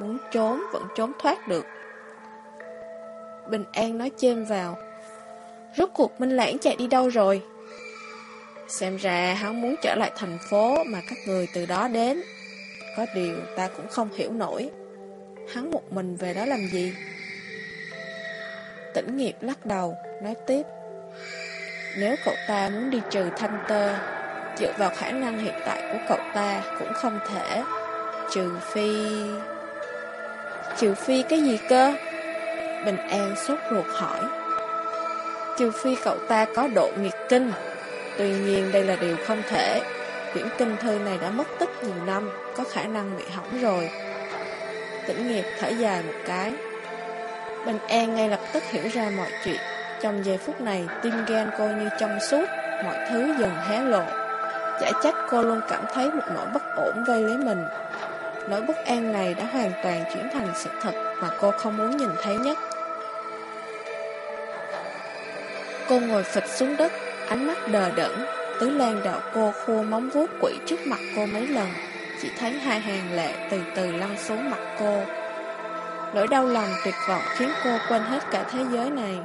muốn trốn vẫn trốn thoát được. Bình An nói chêm vào. Rốt cuộc Minh Lãng chạy đi đâu rồi? Xem ra hắn muốn trở lại thành phố mà các người từ đó đến. Có điều ta cũng không hiểu nổi. Hắn một mình về đó làm gì? Tỉnh nghiệp lắc đầu, nói tiếp. Nếu cậu ta muốn đi trừ thanh tơ, dựa vào khả năng hiện tại của cậu ta cũng không thể. Trừ phi... Trừ phi cái gì cơ? Bình An sốt ruột hỏi. Trừ phi cậu ta có độ nghiệt kinh. Tuy nhiên đây là điều không thể. Quyển kinh thư này đã mất tích nhiều năm, có khả năng bị hỏng rồi. Tĩnh nghiệp thở dài một cái. Bình An ngay lập tức hiểu ra mọi chuyện. Trong giây phút này, tim gan cô như trong suốt, mọi thứ dần hé lộ. Chả trách cô luôn cảm thấy một nỗi bất ổn vây lấy mình. Nỗi bất an này đã hoàn toàn chuyển thành sự thật mà cô không muốn nhìn thấy nhất. Cô ngồi phịch xuống đất, ánh mắt đờ đẫn. Tứ Lan đạo cô khô móng vuốt quỷ trước mặt cô mấy lần, chỉ thấy hai hàng lệ từ từ lăn xuống mặt cô. Nỗi đau lòng tuyệt vọng khiến cô quên hết cả thế giới này.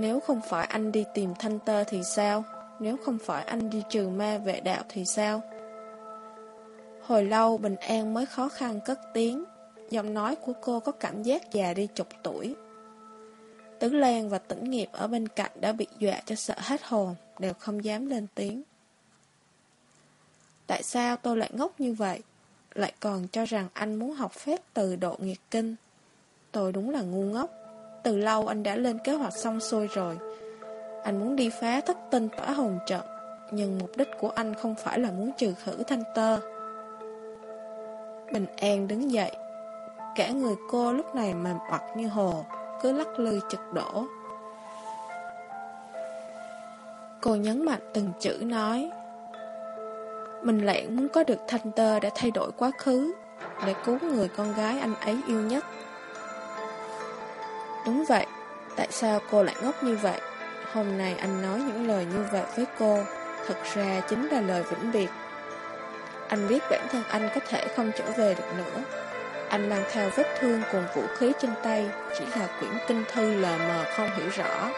Nếu không phải anh đi tìm thanh tơ thì sao? Nếu không phải anh đi trừ ma vệ đạo thì sao? Hồi lâu Bình An mới khó khăn cất tiếng Giọng nói của cô có cảm giác già đi chục tuổi Tứ Lan và Tĩnh Nghiệp ở bên cạnh đã bị dọa cho sợ hết hồn, Đều không dám lên tiếng Tại sao tôi lại ngốc như vậy? Lại còn cho rằng anh muốn học phép từ độ nghiệt kinh Tôi đúng là ngu ngốc từ lâu anh đã lên kế hoạch xong xuôi rồi. Anh muốn đi phá thất tinh tỏa hồn trận, Nhưng mục đích của anh không phải là muốn trừ khử thanh tơ. Bình An đứng dậy. Cả người cô lúc này mềm mặt như hồ, Cứ lắc lư chật đổ. Cô nhấn mạnh từng chữ nói, Mình lẹn muốn có được thanh tơ để thay đổi quá khứ Để cứu người con gái anh ấy yêu nhất. Đúng vậy Tại sao cô lại ngốc như vậy Hôm nay anh nói những lời như vậy với cô Thật ra chính là lời vĩnh biệt anh biết bản thân anh có thể không trở về được nữa. Anh mang theo vết thương cùng vũ khí trên tay, chỉ là quyển kinh thư lờ mờ không hiểu rõ.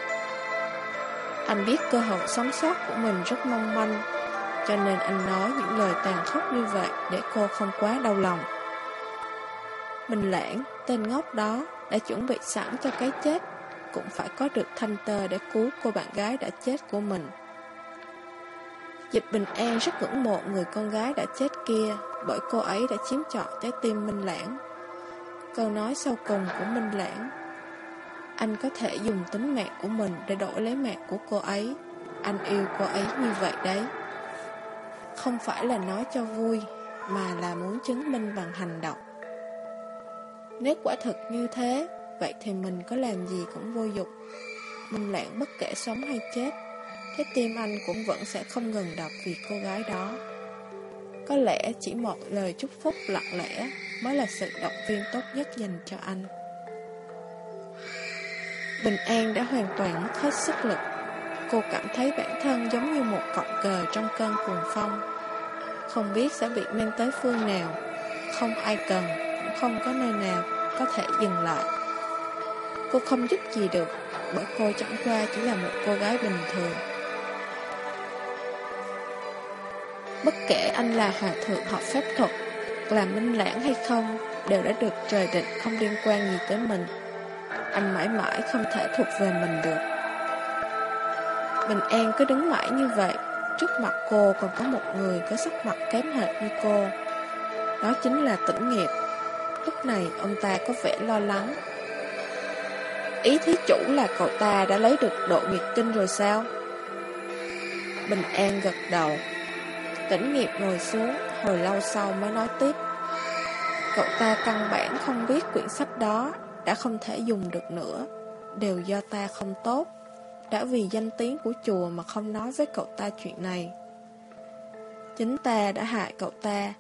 Anh biết cơ hội sống sót của mình rất mong manh, cho nên anh nói những lời tàn khốc như vậy để cô không quá đau lòng. Mình lãng, tên ngốc đó, đã chuẩn bị sẵn cho cái chết, cũng phải có được thanh tơ để cứu cô bạn gái đã chết của mình. Dịch Bình An rất ngưỡng mộ người con gái đã chết kia bởi cô ấy đã chiếm trọn trái tim Minh Lãng. Câu nói sau cùng của Minh Lãng Anh có thể dùng tính mạng của mình để đổi lấy mạng của cô ấy. Anh yêu cô ấy như vậy đấy. Không phải là nói cho vui, mà là muốn chứng minh bằng hành động. Nếu quả thực như thế, vậy thì mình có làm gì cũng vô dụng. Minh Lãng bất kể sống hay chết Trái tim anh cũng vẫn sẽ không ngừng đập vì cô gái đó. Có lẽ chỉ một lời chúc phúc lặng lẽ Mới là sự động viên tốt nhất dành cho anh. Bình An đã hoàn toàn mất hết sức lực. Cô cảm thấy bản thân giống như một cọng cờ trong cơn cuồng phong. Không biết sẽ bị men tới phương nào Không ai cần, không có nơi nào có thể dừng lại. Cô không giúp gì được, Bởi cô chẳng qua chỉ là một cô gái bình thường. Bất kể anh là hòa thượng học phép thuật, Là minh lãng hay không, Đều đã được trời định không liên quan gì tới mình. Anh mãi mãi không thể thuộc về mình được. Bình An cứ đứng mãi như vậy, Trước mặt cô còn có một người có sắc mặt kém hệt như cô. Đó chính là tĩnh nghiệp. Lúc này, ông ta có vẻ lo lắng. Ý thí chủ là cậu ta đã lấy được độ nguyệt kinh rồi sao? Bình An gật đầu. Tĩnh nghiệp ngồi xuống, Hồi lâu sau mới nói tiếp. Cậu ta căn bản không biết quyển sách đó Đã không thể dùng được nữa. Đều do ta không tốt. Đã vì danh tiếng của chùa Mà không nói với cậu ta chuyện này. Chính ta đã hại cậu ta.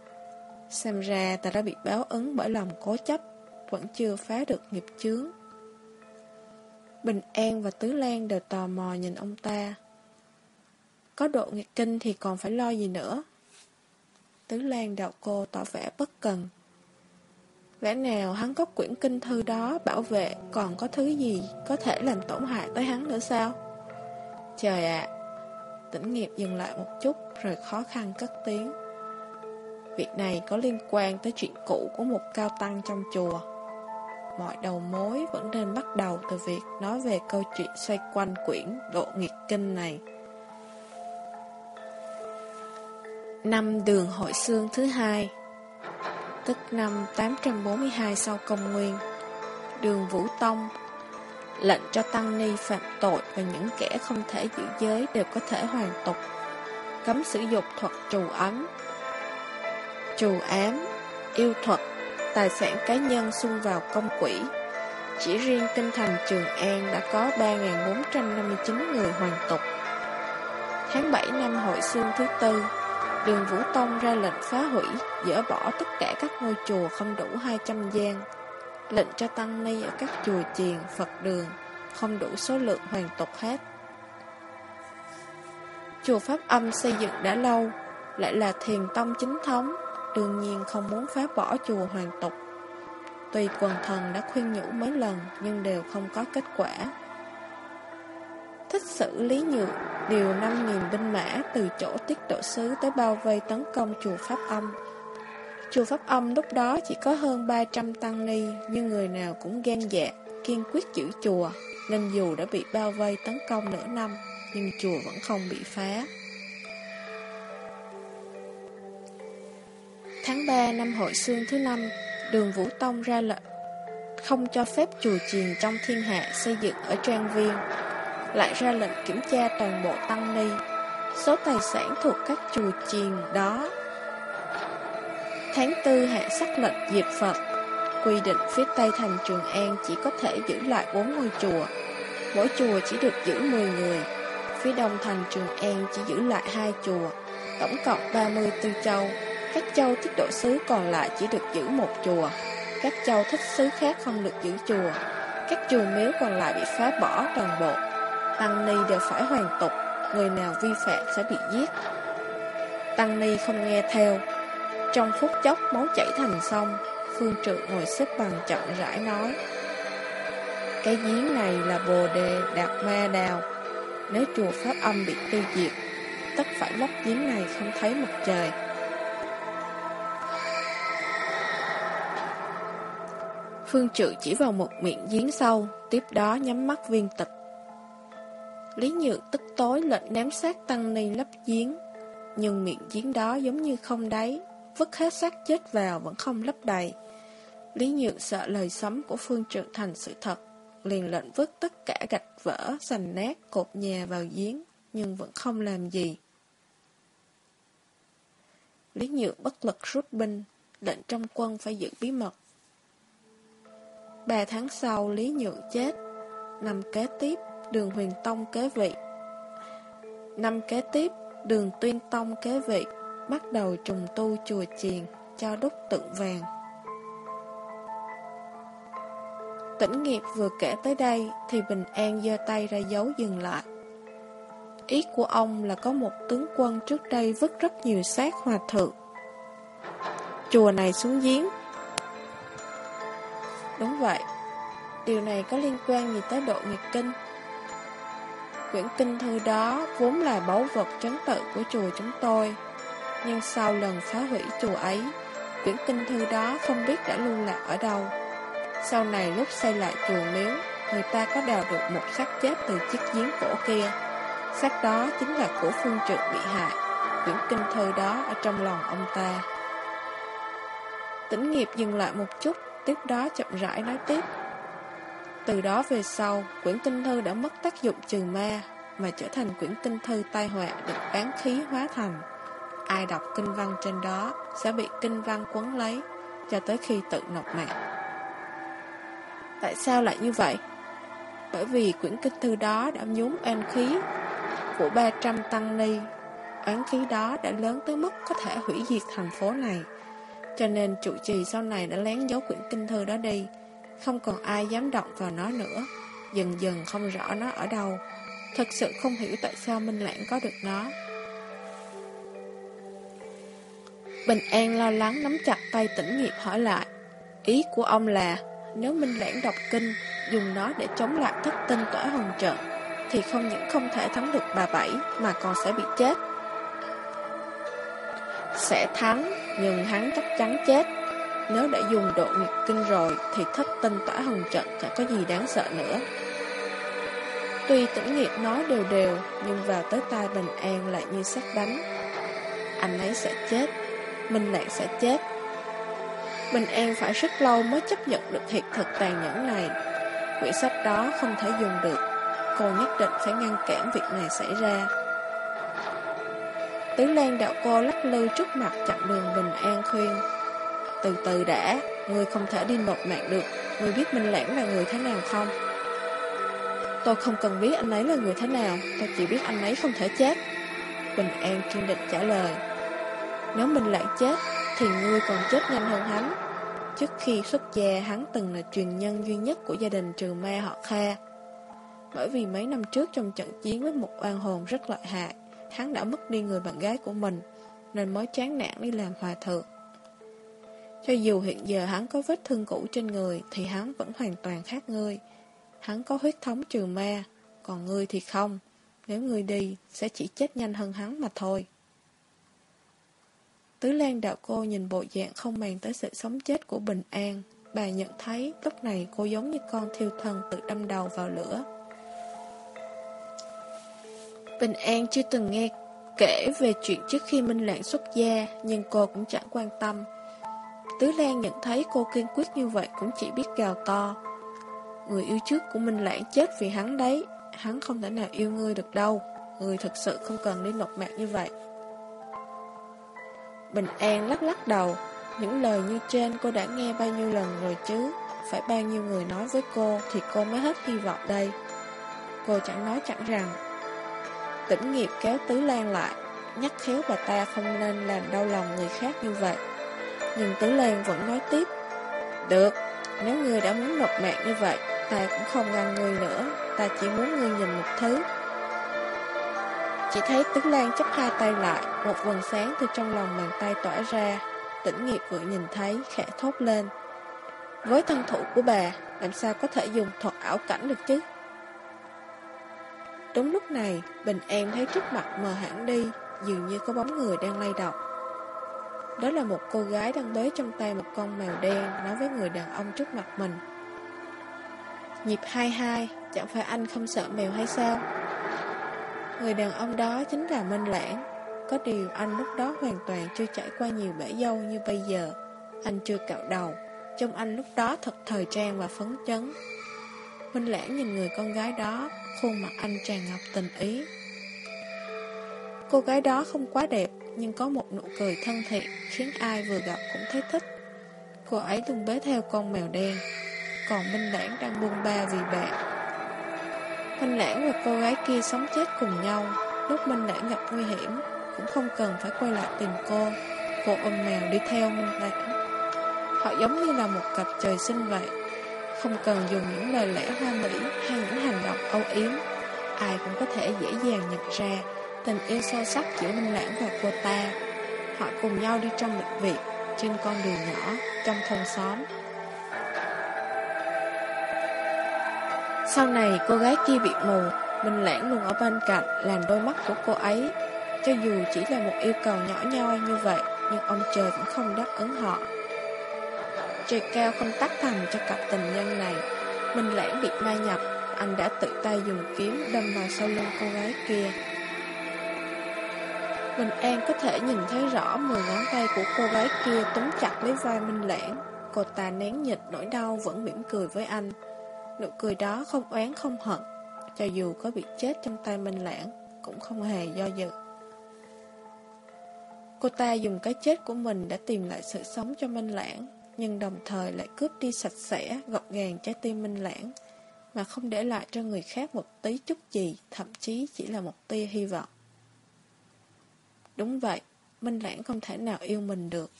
Xem ra ta đã bị báo ứng Bởi lòng cố chấp, Vẫn chưa phá được nghiệp chướng Bình An và Tứ Lan đều tò mò nhìn ông ta có độ nghịch kinh thì còn phải lo gì nữa Tứ Lan đạo cô tỏ vẻ bất cần Lẽ nào hắn có quyển kinh thư đó bảo vệ còn có thứ gì có thể làm tổn hại tới hắn nữa sao? Trời ạ! Tĩnh nghiệp dừng lại một chút rồi khó khăn cất tiếng. Việc này có liên quan tới chuyện cũ của một cao tăng trong chùa. Mọi đầu mối vẫn nên bắt đầu từ việc nói về câu chuyện xoay quanh quyển Độ Nghiệt Kinh này. Năm đường hội xương thứ hai, Tức năm 842 sau công nguyên, Đường Vũ Tông Lệnh cho Tăng Ni phạm tội Và những kẻ không thể giữ giới Đều có thể hoàn tục, Cấm sử dụng thuật trù ấm Trù ám Yêu thuật Tài sản cá nhân xung vào công quỹ Chỉ riêng kinh thành Trường An Đã có 3.459 người hoàn tục Tháng 7 năm hội xương thứ tư Đường Vũ Tông ra lệnh phá hủy, dỡ bỏ tất cả các ngôi chùa không đủ 200 gian. Lệnh cho tăng ni ở các chùa chiền, Phật đường, không đủ số lượng hoàn tục hết. Chùa Pháp Âm xây dựng đã lâu, lại là thiền tông chính thống, đương nhiên không muốn phá bỏ chùa hoàn tục. Tuy quần thần đã khuyên nhủ mấy lần nhưng đều không có kết quả. Thích xử lý nhược Điều 5.000 binh mã từ chỗ tiết độ sứ tới bao vây tấn công chùa Pháp Âm Chùa Pháp Âm lúc đó chỉ có hơn 300 tăng ni Nhưng người nào cũng gan dạ, kiên quyết giữ chùa Nên dù đã bị bao vây tấn công nửa năm Nhưng chùa vẫn không bị phá Tháng 3 năm hội xương thứ năm Đường Vũ Tông ra lệnh Không cho phép chùa chiền trong thiên hạ xây dựng ở trang viên. Lại ra lệnh kiểm tra toàn bộ tăng ni, số tài sản thuộc các chùa chiền đó. Tháng tư hạ sắc lệnh diệt Phật, quy định phía Tây thành Trường An chỉ có thể giữ lại bốn ngôi chùa, mỗi chùa chỉ được giữ 10 người, phía Đông thành Trường An chỉ giữ lại hai chùa, tổng cộng 34 châu, các châu tiết độ sứ còn lại chỉ được giữ một chùa, các châu thích sứ khác không được giữ chùa, các chùa miếu còn lại bị phá bỏ toàn bộ. Tăng Ni đều phải hoàn tục, người nào vi phạm sẽ bị giết. Tăng Ni không nghe theo. Trong phút chốc máu chảy thành sông, Phương Trượng ngồi xếp bằng chậm rãi nói. Cái giếng này là bồ đề đạt ma đào. Nếu chùa Pháp âm bị tiêu diệt, tất phải lấp giếng này không thấy mặt trời. Phương Trự chỉ vào một miệng giếng sâu, tiếp đó nhắm mắt viên tịch. Lý Nhược tức tối lệnh ném xác tăng ni lấp giếng Nhưng miệng giếng đó giống như không đáy Vứt hết xác chết vào vẫn không lấp đầy. Lý Nhược sợ lời sấm của Phương Trự thành sự thật Liền lệnh vứt tất cả gạch vỡ, sành nát, cột nhà vào giếng Nhưng vẫn không làm gì. Lý Nhược bất lực rút binh Lệnh trong quân phải giữ bí mật. Ba tháng sau Lý Nhượng chết Năm kế tiếp đường huyền tông kế vị. Năm kế tiếp, đường tuyên tông kế vị, bắt đầu trùng tu chùa chiền, cho đúc tượng vàng. Tĩnh nghiệp vừa kể tới đây thì Bình An giơ tay ra dấu dừng lại. Ý của ông là có một tướng quân trước đây vứt rất nhiều xác hòa thượng. Chùa này xuống giếng. Đúng vậy. Điều này có liên quan gì tới độ nghiệt kinh? Quyển kinh thư đó vốn là báu vật trấn tự của chùa chúng tôi. Nhưng sau lần phá hủy chùa ấy, quyển kinh thư đó không biết đã lưu lạc ở đâu. Sau này lúc xây lại chùa miếu, người ta có đào được một xác chết từ chiếc giếng cổ kia. Xác đó chính là của phương trượng bị hại, quyển kinh thư đó ở trong lòng ông ta. Tĩnh nghiệp dừng lại một chút, tiếp đó chậm rãi nói tiếp. Từ đó về sau, quyển kinh thư đã mất tác dụng trừ ma, mà trở thành quyển kinh thư tai họa được bán khí hóa thành. Ai đọc kinh văn trên đó sẽ bị kinh văn quấn lấy, cho tới khi tự nộp mạng. Tại sao lại như vậy? Bởi vì quyển kinh thư đó đã nhúm oan khí của 300 tăng ni. Oán khí đó đã lớn tới mức có thể hủy diệt thành phố này. Cho nên trụ trì sau này đã lén giấu quyển kinh thư đó đi. Không còn ai dám động vào nó nữa. Dần dần không rõ nó ở đâu. Thật sự không hiểu tại sao Minh Lãng có được nó. Bình An lo lắng nắm chặt tay tỉnh nghiệp hỏi lại. Ý của ông là nếu Minh Lãng đọc kinh, dùng nó để chống lại thất tinh tỏa hồng trận, thì không những không thể thắng được bà Bảy mà còn sẽ bị chết. Sẽ thắng, nhưng hắn chắc chắn chết. Nếu đã dùng độ nguyệt kinh rồi thì thất tinh tỏa hồng trận chẳng có gì đáng sợ nữa. Tuy tỉnh nghiệp nói đều đều, nhưng vào tới tai bình an lại như sát đánh. Anh ấy sẽ chết, Minh lại sẽ chết. Bình An phải rất lâu mới chấp nhận được thiệt thực tàn nhẫn này. Quyển sách đó không thể dùng được. Cô nhất định phải ngăn cản việc này xảy ra. Tứ Lan đạo cô lắc lư trước mặt chặn đường Bình An khuyên. Từ từ đã, người không thể đi nộp mạng được. Người biết Minh Lãng là người thế nào không? Tôi không cần biết anh ấy là người thế nào, tôi chỉ biết anh ấy không thể chết. Bình An kiên định trả lời. Nếu Minh Lãng chết, thì ngươi còn chết nhanh hơn hắn. Trước khi xuất gia, hắn từng là truyền nhân duy nhất của gia đình trừ ma họ Kha. Bởi vì mấy năm trước trong trận chiến với một oan hồn rất lợi hại, hắn đã mất đi người bạn gái của mình, nên mới chán nản đi làm hòa thượng. Cho dù hiện giờ hắn có vết thương cũ trên người, thì hắn vẫn hoàn toàn khác ngươi. Hắn có huyết thống trừ ma, còn ngươi thì không. Nếu ngươi đi, sẽ chỉ chết nhanh hơn hắn mà thôi. Tứ Lan đạo cô nhìn bộ dạng không màng tới sự sống chết của Bình An. Bà nhận thấy lúc này cô giống như con thiêu thân tự đâm đầu vào lửa. Bình An chưa từng nghe kể về chuyện trước khi Minh Lạng xuất gia, nhưng cô cũng chẳng quan tâm. Tứ Lan nhận thấy cô kiên quyết như vậy cũng chỉ biết gào to. Người yêu trước của Minh Lãng chết vì hắn đấy, hắn không thể nào yêu ngươi được đâu. Người thật sự không cần đi lột mạng như vậy. Bình An lắc lắc đầu Những lời như trên cô đã nghe bao nhiêu lần rồi chứ Phải bao nhiêu người nói với cô Thì cô mới hết hy vọng đây Cô chẳng nói chẳng rằng Tỉnh nghiệp kéo Tứ Lan lại Nhắc khéo bà ta không nên làm đau lòng người khác như vậy Nhưng Tứ Lan vẫn nói tiếp Được, nếu người đã muốn nộp mạng như vậy Ta cũng không ngăn người nữa Ta chỉ muốn người nhìn một thứ chỉ thấy Tứ Lan chấp hai tay lại, một vần sáng từ trong lòng bàn tay tỏa ra. Tỉnh nghiệp vừa nhìn thấy, khẽ thốt lên. Với thân thủ của bà, làm sao có thể dùng thuật ảo cảnh được chứ? Đúng lúc này, Bình An thấy trước mặt mờ hẳn đi, dường như có bóng người đang lay động. Đó là một cô gái đang bế trong tay một con mèo đen nói với người đàn ông trước mặt mình. Nhịp 22, chẳng phải anh không sợ mèo hay sao? Người đàn ông đó chính là Minh Lãng Có điều anh lúc đó hoàn toàn chưa trải qua nhiều bể dâu như bây giờ Anh chưa cạo đầu Trông anh lúc đó thật thời trang và phấn chấn Minh Lãng nhìn người con gái đó Khuôn mặt anh tràn ngập tình ý. Cô gái đó không quá đẹp, Nhưng có một nụ cười thân thiện Khiến ai vừa gặp cũng thấy thích. Cô ấy luôn bế theo con mèo đen, Còn Minh Lãng đang buông ba vì bạn Minh Lãng và cô gái kia sống chết cùng nhau, Lúc Minh Lãng gặp nguy hiểm, Cũng không cần phải quay lại tìm cô. Cô ôm mèo đi theo Minh Lãng. Họ giống như là một cặp trời sinh vậy. Không cần dùng những lời lẽ hoa mỹ Hay những hành động âu yếm ai cũng có thể dễ dàng nhận ra tình yêu sâu sắc giữa Minh Lãng và cô ta. Họ cùng nhau đi trong lịch viện, trên con đường nhỏ, trong thôn xóm. Sau này cô gái kia bị mù, Minh Lãng luôn ở bên cạnh làm đôi mắt của cô ấy. Cho dù chỉ là một yêu cầu nhỏ nhoi như vậy, nhưng ông trời cũng không đáp ứng họ. Trời cao không tác thành cho cặp tình nhân này. Minh Lãng bị mai nhập, anh đã tự tay dùng kiếm đâm vào sau lưng cô gái kia. Bình An có thể nhìn thấy rõ 10 ngón tay của cô gái kia túm chặt lấy vai Minh Lãng. Cô ta nén nhịt nỗi đau vẫn mỉm cười với anh. Nụ cười đó không oán không hận, cho dù có bị chết trong tay Minh Lãng, cũng không hề do dự. Cô ta dùng cái chết của mình đã tìm lại sự sống cho Minh Lãng, nhưng đồng thời lại cướp đi sạch sẽ, gọt gàng trái tim Minh Lãng, mà không để lại cho người khác một tí chút gì, thậm chí chỉ là một tia hy vọng. Đúng vậy, Minh Lãng không thể nào yêu mình được.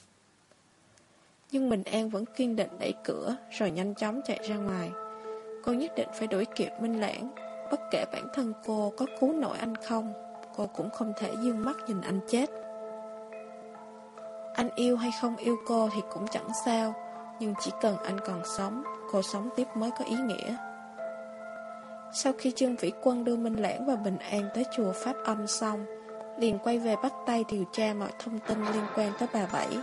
Nhưng Bình An vẫn kiên định đẩy cửa rồi nhanh chóng chạy ra ngoài. Cô nhất định phải đuổi kịp Minh Lãng, bất kể bản thân cô có cứu nổi anh không, cô cũng không thể dương mắt nhìn anh chết. Anh yêu hay không yêu cô thì cũng chẳng sao, nhưng chỉ cần anh còn sống, cô sống tiếp mới có ý nghĩa. Sau khi Trương Vĩ Quân đưa Minh Lãng và Bình An tới chùa Pháp Âm xong, liền quay về bắt tay điều tra mọi thông tin liên quan tới bà Bảy.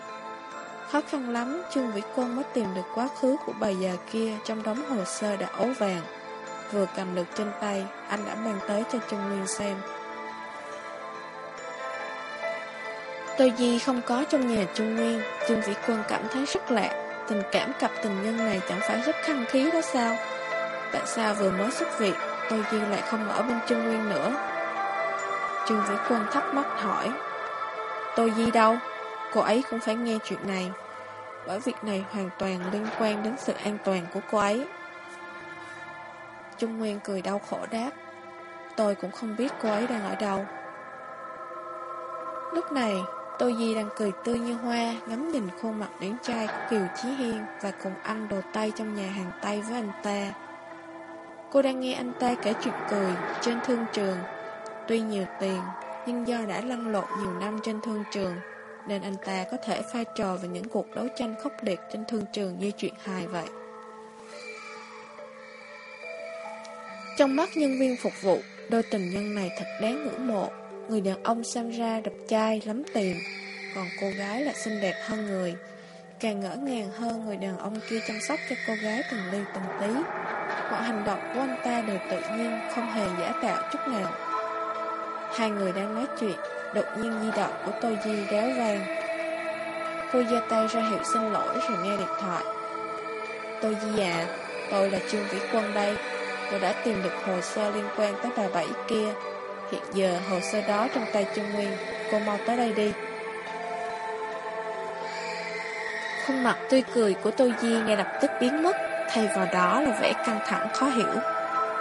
Khó khăn lắm, Trương Vĩ Quân mới tìm được quá khứ của bà già kia trong đống hồ sơ đã ố vàng. Vừa cầm được trên tay, anh đã mang tới cho Trương Nguyên xem. Tô Di không có trong nhà Trung Nguyên, Trương Vĩ Quân cảm thấy rất lạ. Tình cảm cặp tình nhân này chẳng phải rất khăng khí đó sao? Tại sao vừa mới xuất viện, Tô Di lại không ở bên Trung Nguyên nữa? Trương Vĩ Quân thắc mắc hỏi Tô Di đâu? Cô ấy cũng phải nghe chuyện này Bởi việc này hoàn toàn liên quan đến sự an toàn của cô ấy Trung Nguyên cười đau khổ đáp Tôi cũng không biết cô ấy đang ở đâu Lúc này Tô Di đang cười tươi như hoa Ngắm nhìn khuôn mặt điển trai của Kiều Chí Hiên Và cùng ăn đồ tay trong nhà hàng Tây với anh ta Cô đang nghe anh ta kể chuyện cười Trên thương trường Tuy nhiều tiền, nhưng do đã lăn lộn nhiều năm trên thương trường, nên anh ta có thể pha trò vào những cuộc đấu tranh khốc liệt trên thương trường như chuyện hài vậy. Trong mắt nhân viên phục vụ, đôi tình nhân này thật đáng ngưỡng mộ. Người đàn ông xem ra đẹp trai, lắm tiền, còn cô gái lại xinh đẹp hơn người. Càng ngỡ ngàng hơn người đàn ông kia chăm sóc cho cô gái từng ly từng tí. Mọi hành động của anh ta đều tự nhiên, không hề giả tạo chút nào. Hai người đang nói chuyện Đột nhiên di động của Tô Di réo vang Cô giơ tay ra hiệu xin lỗi rồi nghe điện thoại Tô Di à Tôi là Trương Vĩ Quân đây Tôi đã tìm được hồ sơ liên quan tới bà Bảy kia Hiện giờ hồ sơ đó trong tay Trương Nguyên Cô mau tới đây đi Khuôn mặt tươi cười của Tô Di ngay lập tức biến mất Thay vào đó là vẻ căng thẳng khó hiểu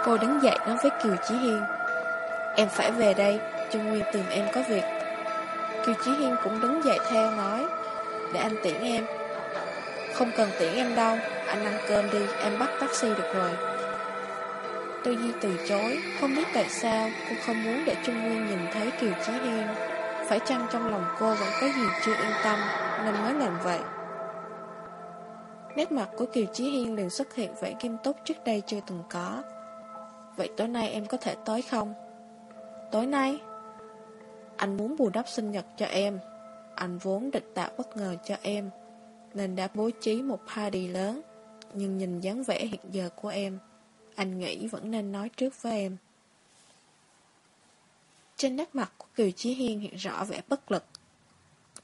Cô đứng dậy nói với Kiều Chí Hiên Em phải về đây, Trương Nguyên tìm em có việc. Kiều Chí Hiên cũng đứng dậy theo nói, để anh tiễn em. Không cần tiễn em đâu, anh ăn cơm đi, em bắt taxi được rồi. Tư Di từ chối, không biết tại sao cô không muốn để Trung Nguyên nhìn thấy Kiều Chí Hiên. Phải chăng trong lòng cô vẫn có gì chưa yên tâm, nên mới làm vậy. Nét mặt của Kiều Chí Hiên liền xuất hiện vẻ nghiêm túc trước đây chưa từng có. Vậy tối nay em có thể tới không? Tối nay Anh muốn bù đắp sinh nhật cho em Anh vốn định tạo bất ngờ cho em Nên đã bố trí một party lớn Nhưng nhìn dáng vẻ hiện giờ của em anh nghĩ vẫn nên nói trước với em. Trên nét mặt của Kiều Chí Hiên hiện rõ vẻ bất lực.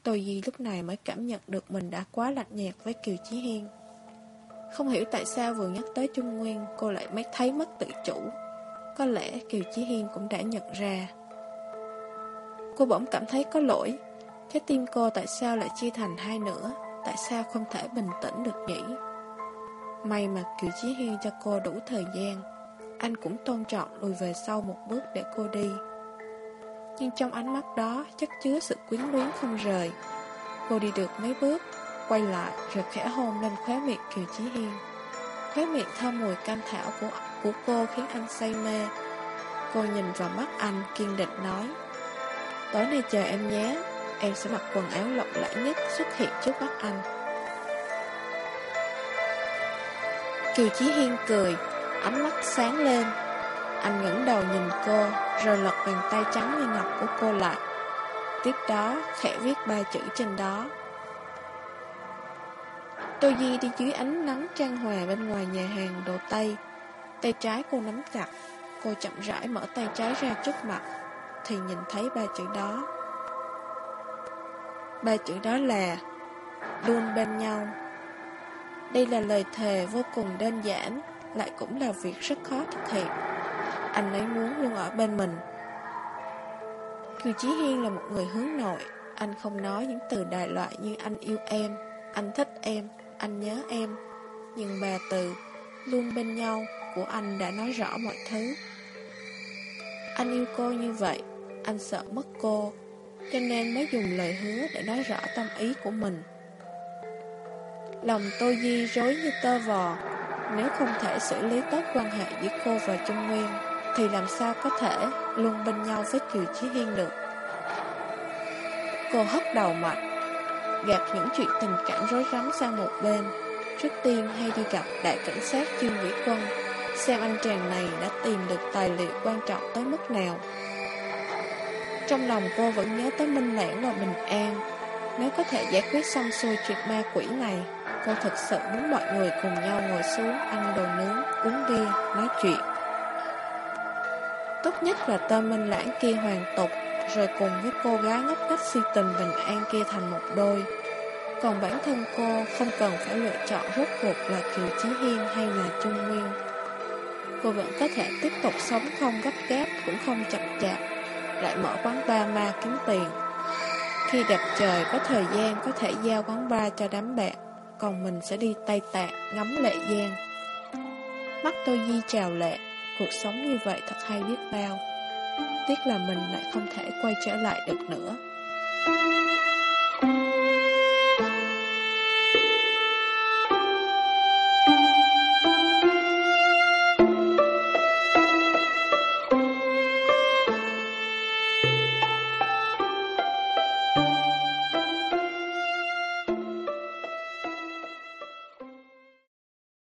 Tôi Di lúc này mới cảm nhận được mình đã quá lạnh nhạt với Kiều Chí Hiên. Không hiểu tại sao vừa nhắc tới Trung Nguyên, Cô lại mới thấy mất tự chủ. Có lẽ Kiều Chí Hiên cũng đã nhận ra. Cô bỗng cảm thấy có lỗi. Trái tim cô tại sao lại chia thành hai nửa? Tại sao không thể bình tĩnh được nhỉ? May mà Kiều Chí Hiên cho cô đủ thời gian. Anh cũng tôn trọng lùi về sau một bước để cô đi. Nhưng trong ánh mắt đó chắc chứa sự quyến luyến không rời. Cô đi được mấy bước, Quay lại rồi khẽ hôn lên khóe miệng Kiều Chí Hiên Khóe miệng thơm mùi cam thảo của của cô khiến anh say mê. Cô nhìn vào mắt anh kiên định nói, Tối nay chờ em nhé. Em sẽ mặc quần áo lộng lẫy nhất xuất hiện trước mắt anh. Kiều Chí Hiên cười, Ánh mắt sáng lên. Anh ngẩng đầu nhìn cô, Rồi lật bàn tay trắng như ngọc của cô lại. Tiếp đó, khẽ viết ba chữ trên đó. Tô Di đi dưới ánh nắng trang hòa bên ngoài nhà hàng đồ Tây. Tay trái cô nắm chặt Cô chậm rãi mở tay trái ra trước mặt, Thì nhìn thấy ba chữ đó. Ba chữ đó là, Luôn bên nhau. Đây là lời thề vô cùng đơn giản, Lại cũng là việc rất khó thực hiện. Anh ấy muốn luôn ở bên mình. Kiều Chí Hiên là một người hướng nội. Anh không nói những từ đại loại như anh yêu em Anh thích em Anh nhớ em Nhưng ba từ Luôn bên nhau của anh đã nói rõ mọi thứ. Anh yêu cô như vậy, Anh sợ mất cô, Cho nên mới dùng lời hứa để nói rõ tâm ý của mình. Lòng Tô Di rối như tơ vò. Nếu không thể xử lý tốt quan hệ giữa cô và Trung Nguyên, Thì làm sao có thể luôn bên nhau với Kiều Chí Hiên được? Cô hất đầu mạnh Gạt những chuyện tình cảm rối rắm sang một bên. Trước tiên hay đi gặp đại cảnh sát Trương Vĩ Quân, Xem anh chàng này đã tìm được tài liệu quan trọng tới mức nào. Trong lòng cô vẫn nhớ tới Minh Lãng và Bình An. Nếu có thể giải quyết xong xuôi chuyện ma quỷ này Cô thực sự muốn mọi người cùng nhau ngồi xuống ăn đồ nướng, uống bia, nói chuyện. Tốt nhất là tên Minh Lãng kia hoàn tục Rồi cùng với cô gái ngốc cách si tình Bình An kia thành một đôi. Còn bản thân cô không cần phải lựa chọn rốt cuộc là Kiều Chí Hiên hay là Trung Nguyên. Cô vẫn có thể tiếp tục sống không gấp gáp, cũng không chậm chạp, lại mở quán ba ma kiếm tiền. Khi đẹp trời có thời gian có thể giao quán ba cho đám bạn, còn mình sẽ đi Tây Tạng ngắm lệ giang. Mắt tôi di trào lệ, cuộc sống như vậy thật hay biết bao. Tiếc là mình lại không thể quay trở lại được nữa.